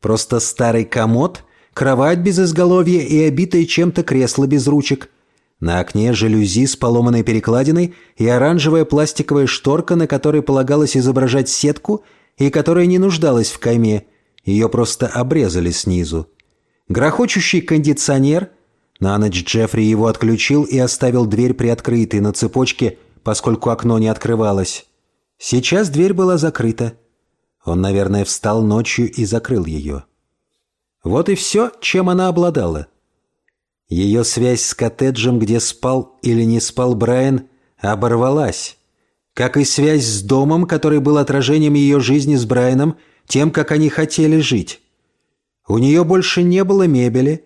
Просто старый комод, кровать без изголовья и обитое чем-то кресло без ручек – на окне жалюзи с поломанной перекладиной и оранжевая пластиковая шторка, на которой полагалось изображать сетку и которая не нуждалась в кайме. Ее просто обрезали снизу. Грохочущий кондиционер, На ночь Джеффри его отключил и оставил дверь приоткрытой на цепочке, поскольку окно не открывалось. Сейчас дверь была закрыта. Он, наверное, встал ночью и закрыл ее. Вот и все, чем она обладала. Ее связь с коттеджем, где спал или не спал Брайан, оборвалась. Как и связь с домом, который был отражением ее жизни с Брайаном, тем, как они хотели жить. У нее больше не было мебели.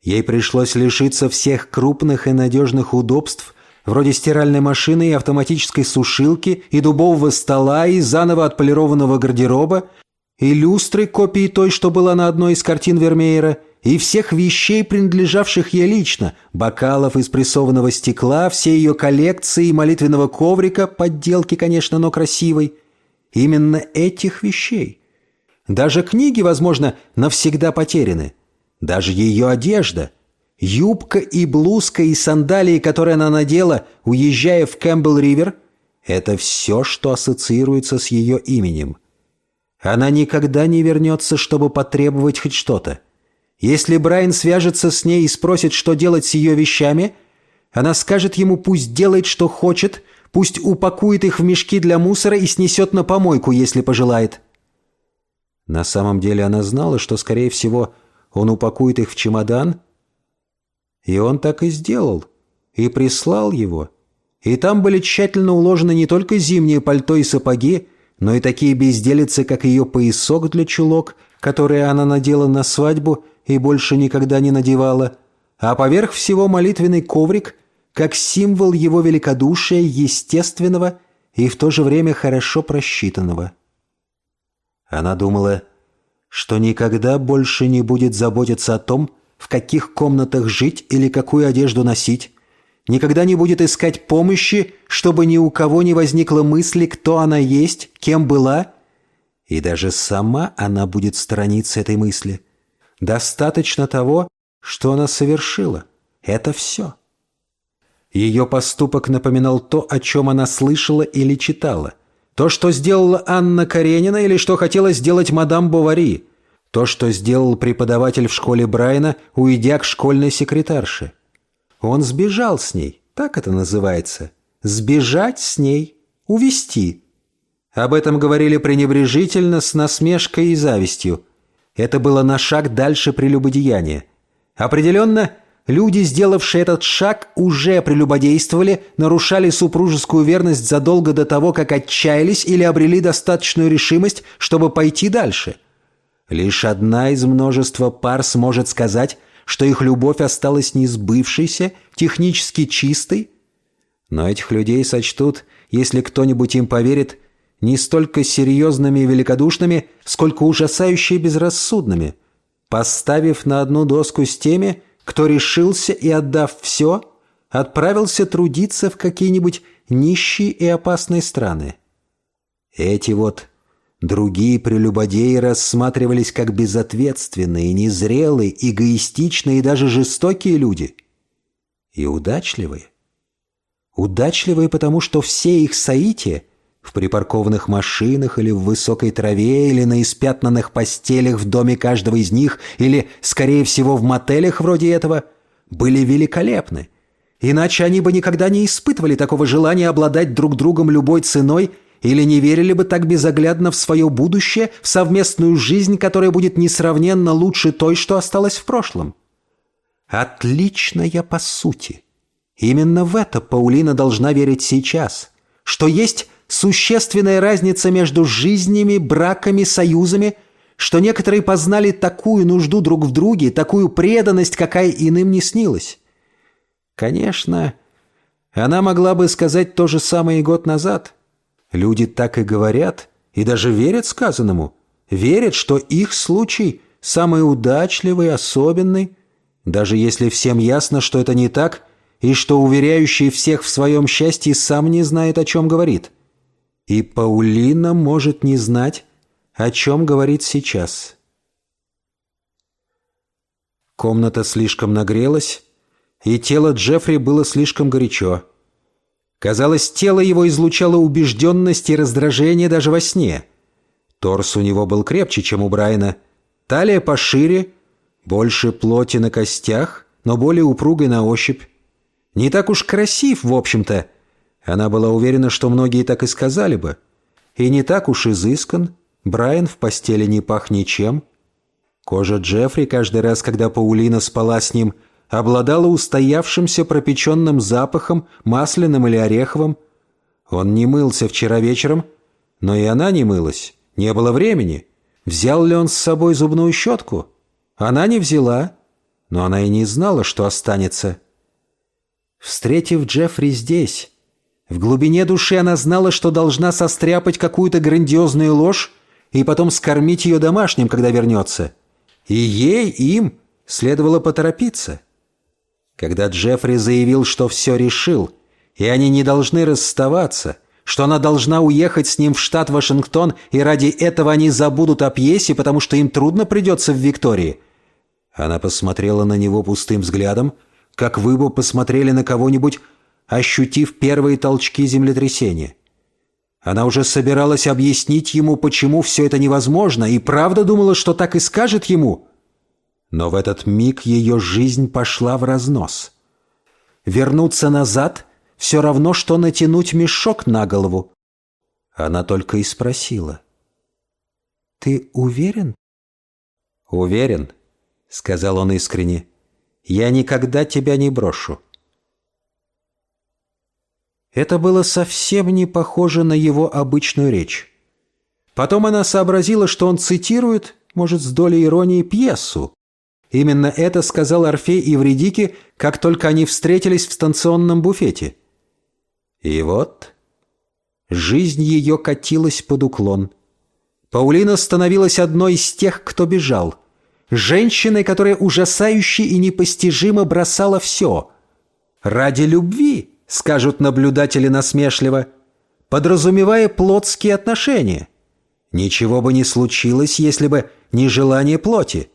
Ей пришлось лишиться всех крупных и надежных удобств, вроде стиральной машины и автоматической сушилки, и дубового стола, и заново отполированного гардероба, и люстры, копии той, что была на одной из картин Вермеера, и всех вещей, принадлежавших ей лично, бокалов из прессованного стекла, все ее коллекции молитвенного коврика, подделки, конечно, но красивой. Именно этих вещей. Даже книги, возможно, навсегда потеряны. Даже ее одежда. Юбка и блузка и сандалии, которые она надела, уезжая в Кэмпбелл-Ривер, это все, что ассоциируется с ее именем. Она никогда не вернется, чтобы потребовать хоть что-то. Если Брайан свяжется с ней и спросит, что делать с ее вещами, она скажет ему, пусть делает, что хочет, пусть упакует их в мешки для мусора и снесет на помойку, если пожелает. На самом деле она знала, что, скорее всего, он упакует их в чемодан, и он так и сделал, и прислал его. И там были тщательно уложены не только зимние пальто и сапоги, но и такие безделицы, как ее поясок для чулок, которые она надела на свадьбу и больше никогда не надевала, а поверх всего молитвенный коврик, как символ его великодушия, естественного и в то же время хорошо просчитанного. Она думала, что никогда больше не будет заботиться о том, в каких комнатах жить или какую одежду носить, никогда не будет искать помощи, чтобы ни у кого не возникло мысли, кто она есть, кем была, и даже сама она будет сторониться этой мысли. Достаточно того, что она совершила. Это все. Ее поступок напоминал то, о чем она слышала или читала. То, что сделала Анна Каренина или что хотела сделать мадам Бовари. То, что сделал преподаватель в школе Брайана, уйдя к школьной секретарше. Он сбежал с ней, так это называется. Сбежать с ней, увести. Об этом говорили пренебрежительно, с насмешкой и завистью. Это было на шаг дальше прелюбодеяния. Определенно, люди, сделавшие этот шаг, уже прелюбодействовали, нарушали супружескую верность задолго до того, как отчаялись или обрели достаточную решимость, чтобы пойти дальше. Лишь одна из множества пар сможет сказать – что их любовь осталась несбывшейся, технически чистой? Но этих людей сочтут, если кто-нибудь им поверит, не столько серьезными и великодушными, сколько ужасающе безрассудными, поставив на одну доску с теми, кто решился и, отдав все, отправился трудиться в какие-нибудь нищие и опасные страны. Эти вот Другие прелюбодеи рассматривались как безответственные, незрелые, эгоистичные и даже жестокие люди. И удачливые. Удачливые, потому что все их соития в припаркованных машинах или в высокой траве или на испятнанных постелях в доме каждого из них или, скорее всего, в мотелях вроде этого, были великолепны. Иначе они бы никогда не испытывали такого желания обладать друг другом любой ценой – или не верили бы так безоглядно в свое будущее, в совместную жизнь, которая будет несравненно лучше той, что осталась в прошлом? Отличная по сути. Именно в это Паулина должна верить сейчас, что есть существенная разница между жизнями, браками, союзами, что некоторые познали такую нужду друг в друге, такую преданность, какая иным не снилась. Конечно, она могла бы сказать то же самое и год назад – Люди так и говорят, и даже верят сказанному. Верят, что их случай самый удачливый, особенный, даже если всем ясно, что это не так, и что уверяющий всех в своем счастье сам не знает, о чем говорит. И Паулина может не знать, о чем говорит сейчас. Комната слишком нагрелась, и тело Джеффри было слишком горячо. Казалось, тело его излучало убежденность и раздражение даже во сне. Торс у него был крепче, чем у Брайана. Талия пошире, больше плоти на костях, но более упругой на ощупь. Не так уж красив, в общем-то. Она была уверена, что многие так и сказали бы. И не так уж изыскан. Брайан в постели не пах ничем. Кожа Джеффри каждый раз, когда Паулина спала с ним, обладала устоявшимся пропеченным запахом, масляным или ореховым. Он не мылся вчера вечером, но и она не мылась. Не было времени. Взял ли он с собой зубную щетку? Она не взяла, но она и не знала, что останется. Встретив Джеффри здесь, в глубине души она знала, что должна состряпать какую-то грандиозную ложь и потом скормить ее домашним, когда вернется. И ей, им, следовало поторопиться. Когда Джеффри заявил, что все решил, и они не должны расставаться, что она должна уехать с ним в штат Вашингтон, и ради этого они забудут о пьесе, потому что им трудно придется в Виктории. Она посмотрела на него пустым взглядом, как вы бы посмотрели на кого-нибудь, ощутив первые толчки землетрясения. Она уже собиралась объяснить ему, почему все это невозможно, и правда думала, что так и скажет ему. Но в этот миг ее жизнь пошла в разнос. Вернуться назад — все равно, что натянуть мешок на голову. Она только и спросила. «Ты уверен?» «Уверен», — сказал он искренне. «Я никогда тебя не брошу». Это было совсем не похоже на его обычную речь. Потом она сообразила, что он цитирует, может, с долей иронии, пьесу. Именно это сказал Орфей и Вредике, как только они встретились в станционном буфете. И вот жизнь ее катилась под уклон. Паулина становилась одной из тех, кто бежал. Женщиной, которая ужасающе и непостижимо бросала все. Ради любви скажут наблюдатели насмешливо, подразумевая плотские отношения. Ничего бы не случилось, если бы не желание плоти.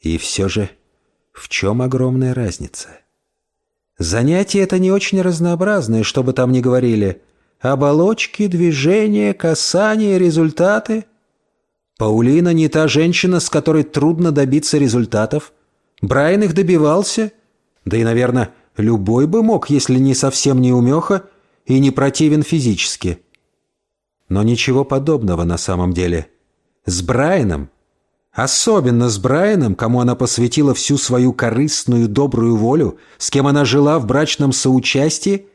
И все же, в чем огромная разница? Занятие это не очень разнообразное, что бы там ни говорили. Оболочки, движения, касания, результаты. Паулина не та женщина, с которой трудно добиться результатов. Брайан их добивался. Да и, наверное, Любой бы мог, если не совсем не умеха и не противен физически. Но ничего подобного на самом деле. С Брайаном, особенно с Брайаном, кому она посвятила всю свою корыстную добрую волю, с кем она жила в брачном соучастии,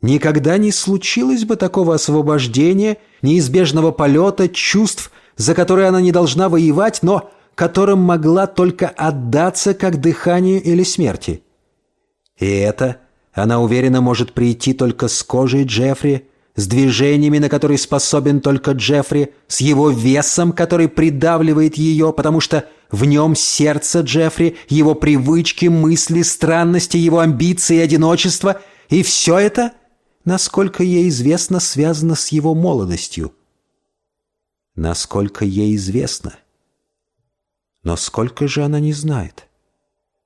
никогда не случилось бы такого освобождения, неизбежного полета, чувств, за которые она не должна воевать, но которым могла только отдаться как дыханию или смерти. И это, она уверена, может прийти только с кожей Джеффри, с движениями, на которые способен только Джеффри, с его весом, который придавливает ее, потому что в нем сердце Джеффри, его привычки, мысли, странности, его амбиции и одиночество. И все это, насколько ей известно, связано с его молодостью. Насколько ей известно. Но сколько же она не знает?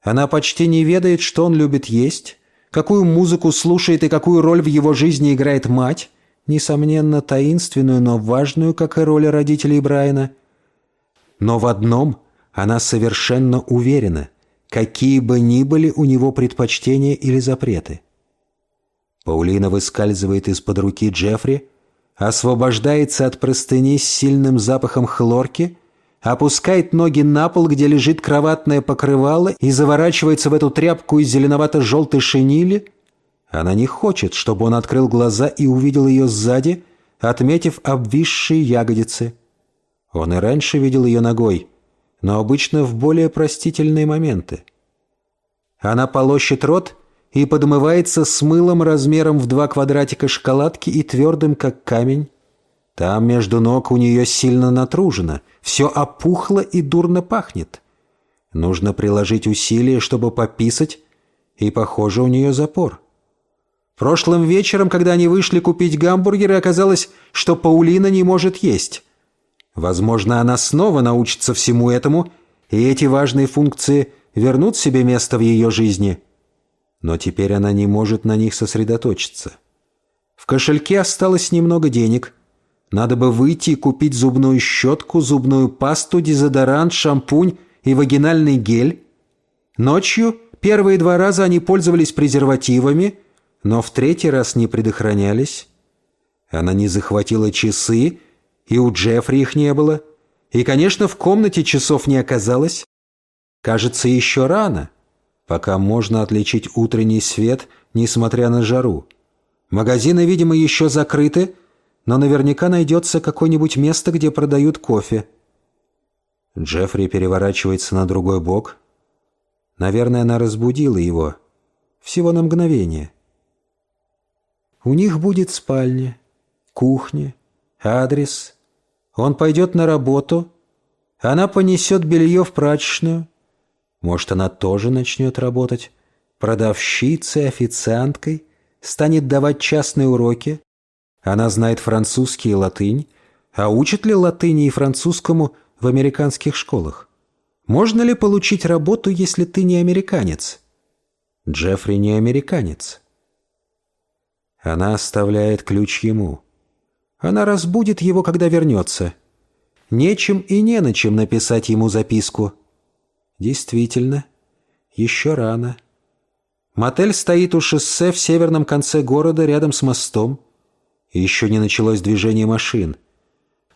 Она почти не ведает, что он любит есть, какую музыку слушает и какую роль в его жизни играет мать, несомненно, таинственную, но важную, как и роль родителей Брайана. Но в одном она совершенно уверена, какие бы ни были у него предпочтения или запреты. Паулина выскальзывает из-под руки Джеффри, освобождается от простыни с сильным запахом хлорки опускает ноги на пол, где лежит кроватное покрывало, и заворачивается в эту тряпку из зеленовато-желтой шинили. Она не хочет, чтобы он открыл глаза и увидел ее сзади, отметив обвисшие ягодицы. Он и раньше видел ее ногой, но обычно в более простительные моменты. Она полощет рот и подмывается с мылом размером в два квадратика шоколадки и твердым, как камень, там между ног у нее сильно натружено, все опухло и дурно пахнет. Нужно приложить усилия, чтобы пописать, и, похоже, у нее запор. Прошлым вечером, когда они вышли купить гамбургеры, оказалось, что Паулина не может есть. Возможно, она снова научится всему этому, и эти важные функции вернут себе место в ее жизни. Но теперь она не может на них сосредоточиться. В кошельке осталось немного денег – надо бы выйти и купить зубную щетку, зубную пасту, дезодорант, шампунь и вагинальный гель. Ночью первые два раза они пользовались презервативами, но в третий раз не предохранялись. Она не захватила часы, и у Джеффри их не было. И, конечно, в комнате часов не оказалось. Кажется, еще рано, пока можно отличить утренний свет, несмотря на жару. Магазины, видимо, еще закрыты, но наверняка найдется какое-нибудь место, где продают кофе. Джеффри переворачивается на другой бок. Наверное, она разбудила его. Всего на мгновение. У них будет спальня, кухня, адрес. Он пойдет на работу. Она понесет белье в прачечную. Может, она тоже начнет работать продавщицей, официанткой, станет давать частные уроки. Она знает французский и латынь. А учат ли латыни и французскому в американских школах? Можно ли получить работу, если ты не американец? Джеффри не американец. Она оставляет ключ ему. Она разбудит его, когда вернется. Нечем и не на чем написать ему записку. Действительно, еще рано. Мотель стоит у шоссе в северном конце города, рядом с мостом. Еще не началось движение машин.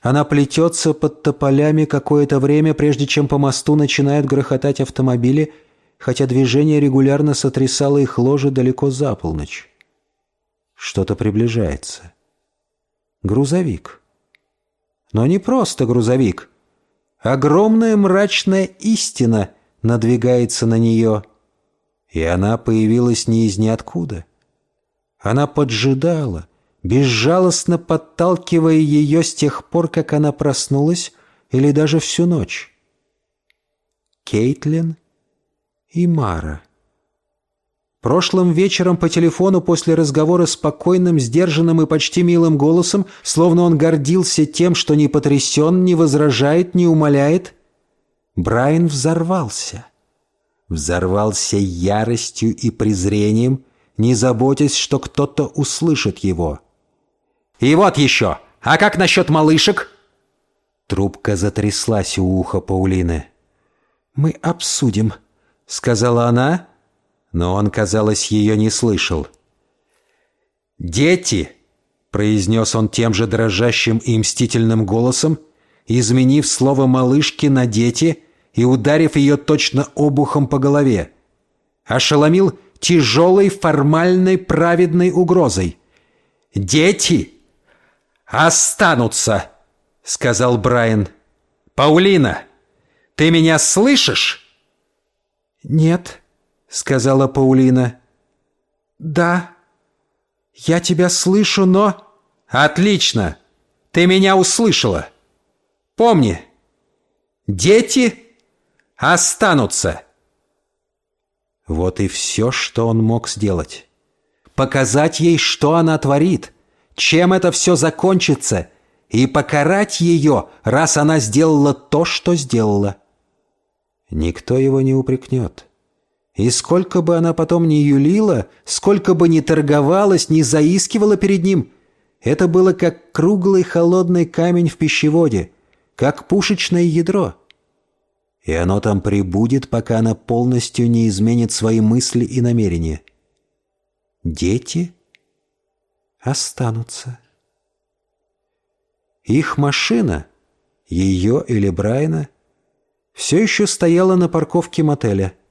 Она плетется под тополями какое-то время, прежде чем по мосту начинают грохотать автомобили, хотя движение регулярно сотрясало их ложе далеко за полночь. Что-то приближается. Грузовик. Но не просто грузовик. Огромная мрачная истина надвигается на нее. И она появилась не из ниоткуда. Она поджидала, безжалостно подталкивая ее с тех пор, как она проснулась, или даже всю ночь. Кейтлин и Мара. Прошлым вечером по телефону после разговора спокойным, сдержанным и почти милым голосом, словно он гордился тем, что не потрясен, не возражает, не умоляет, Брайан взорвался. Взорвался яростью и презрением, не заботясь, что кто-то услышит его. «И вот еще! А как насчет малышек?» Трубка затряслась у уха Паулины. «Мы обсудим», — сказала она, — но он, казалось, ее не слышал. «Дети!» — произнес он тем же дрожащим и мстительным голосом, изменив слово «малышки» на «дети» и ударив ее точно обухом по голове. Ошеломил тяжелой, формальной, праведной угрозой. «Дети останутся!» — сказал Брайан. «Паулина, ты меня слышишь?» «Нет», сказала Паулина. «Да, я тебя слышу, но...» «Отлично! Ты меня услышала! Помни, дети останутся!» Вот и все, что он мог сделать. Показать ей, что она творит, чем это все закончится, и покарать ее, раз она сделала то, что сделала. Никто его не упрекнет. И сколько бы она потом ни юлила, сколько бы ни торговалась, ни заискивала перед ним, это было как круглый холодный камень в пищеводе, как пушечное ядро. И оно там прибудет, пока она полностью не изменит свои мысли и намерения. Дети останутся. Их машина, ее или Брайана, все еще стояла на парковке мотеля –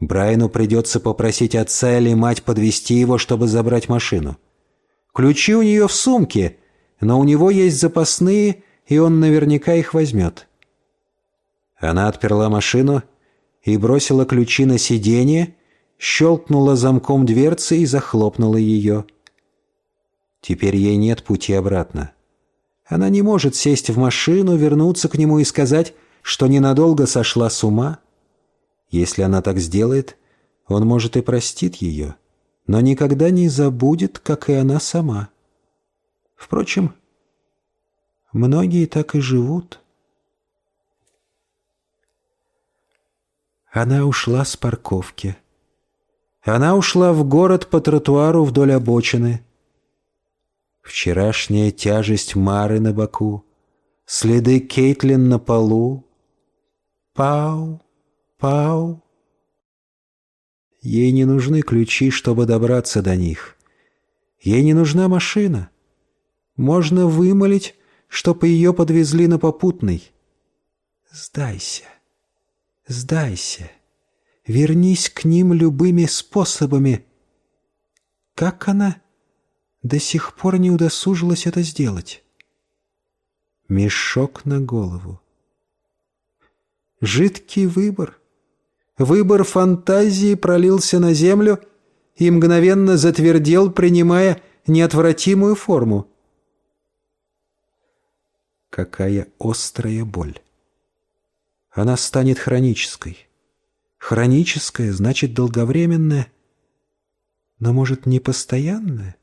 Брайану придется попросить отца или мать подвести его, чтобы забрать машину. Ключи у нее в сумке, но у него есть запасные, и он наверняка их возьмет. Она отперла машину и бросила ключи на сиденье, щелкнула замком дверцы и захлопнула ее. Теперь ей нет пути обратно. Она не может сесть в машину, вернуться к нему и сказать, что ненадолго сошла с ума – если она так сделает, он, может, и простит ее, но никогда не забудет, как и она сама. Впрочем, многие так и живут. Она ушла с парковки. Она ушла в город по тротуару вдоль обочины. Вчерашняя тяжесть Мары на боку, следы Кейтлин на полу. Пау, Пау, Ей не нужны ключи, чтобы добраться до них. Ей не нужна машина. Можно вымолить, чтобы ее подвезли на попутный. Сдайся, сдайся, вернись к ним любыми способами. Как она до сих пор не удосужилась это сделать? Мешок на голову. Жидкий выбор. Выбор фантазии пролился на землю и мгновенно затвердел, принимая неотвратимую форму. Какая острая боль. Она станет хронической. Хроническая значит долговременная, но, может, не постоянная?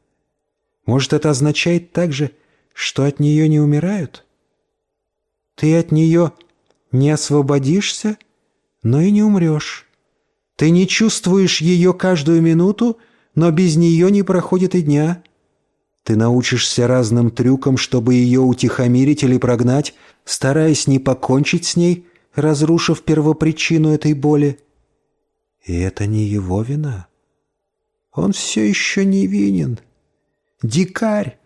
Может, это означает также, что от нее не умирают? Ты от нее не освободишься, но и не умрешь. Ты не чувствуешь ее каждую минуту, но без нее не проходит и дня. Ты научишься разным трюкам, чтобы ее утихомирить или прогнать, стараясь не покончить с ней, разрушив первопричину этой боли. И это не его вина. Он все еще невинен. Дикарь,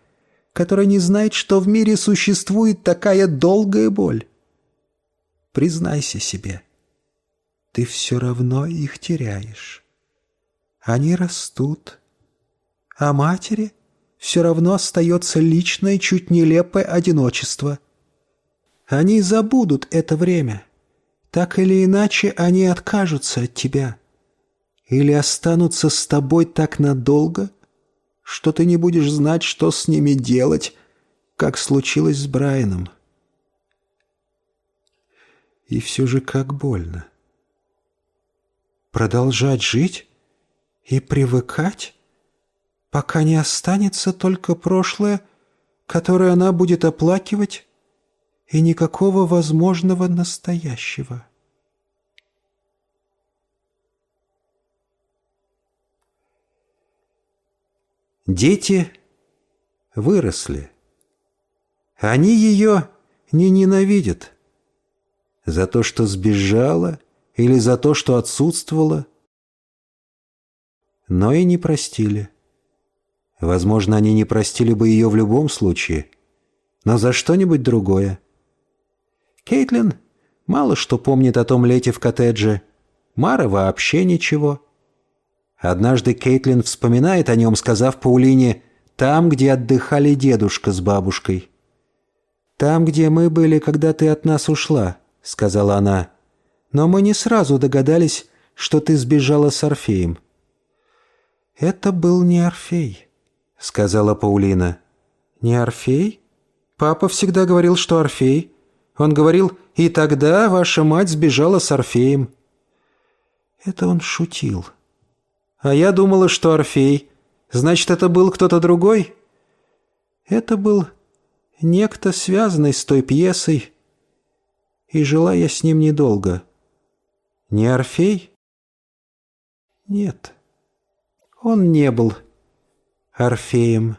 который не знает, что в мире существует такая долгая боль. Признайся себе, ты все равно их теряешь. Они растут, а матери все равно остается личное, чуть нелепое одиночество. Они забудут это время. Так или иначе они откажутся от тебя. Или останутся с тобой так надолго, что ты не будешь знать, что с ними делать, как случилось с Брайаном. И все же как больно. Продолжать жить и привыкать, пока не останется только прошлое, которое она будет оплакивать, и никакого возможного настоящего. Дети выросли. Они ее не ненавидят за то, что сбежала или за то, что отсутствовала, но и не простили. Возможно, они не простили бы ее в любом случае, но за что-нибудь другое. Кейтлин мало что помнит о том лете в коттедже, Мара вообще ничего. Однажды Кейтлин вспоминает о нем, сказав Паулине «там, где отдыхали дедушка с бабушкой». «Там, где мы были, когда ты от нас ушла», — сказала она. «Но мы не сразу догадались, что ты сбежала с Орфеем». «Это был не Орфей», — сказала Паулина. «Не Орфей? Папа всегда говорил, что Орфей. Он говорил, и тогда ваша мать сбежала с Орфеем». Это он шутил. А я думала, что Орфей. Значит, это был кто-то другой? Это был некто, связанный с той пьесой. И жила я с ним недолго. Не Орфей? Нет, он не был Орфеем.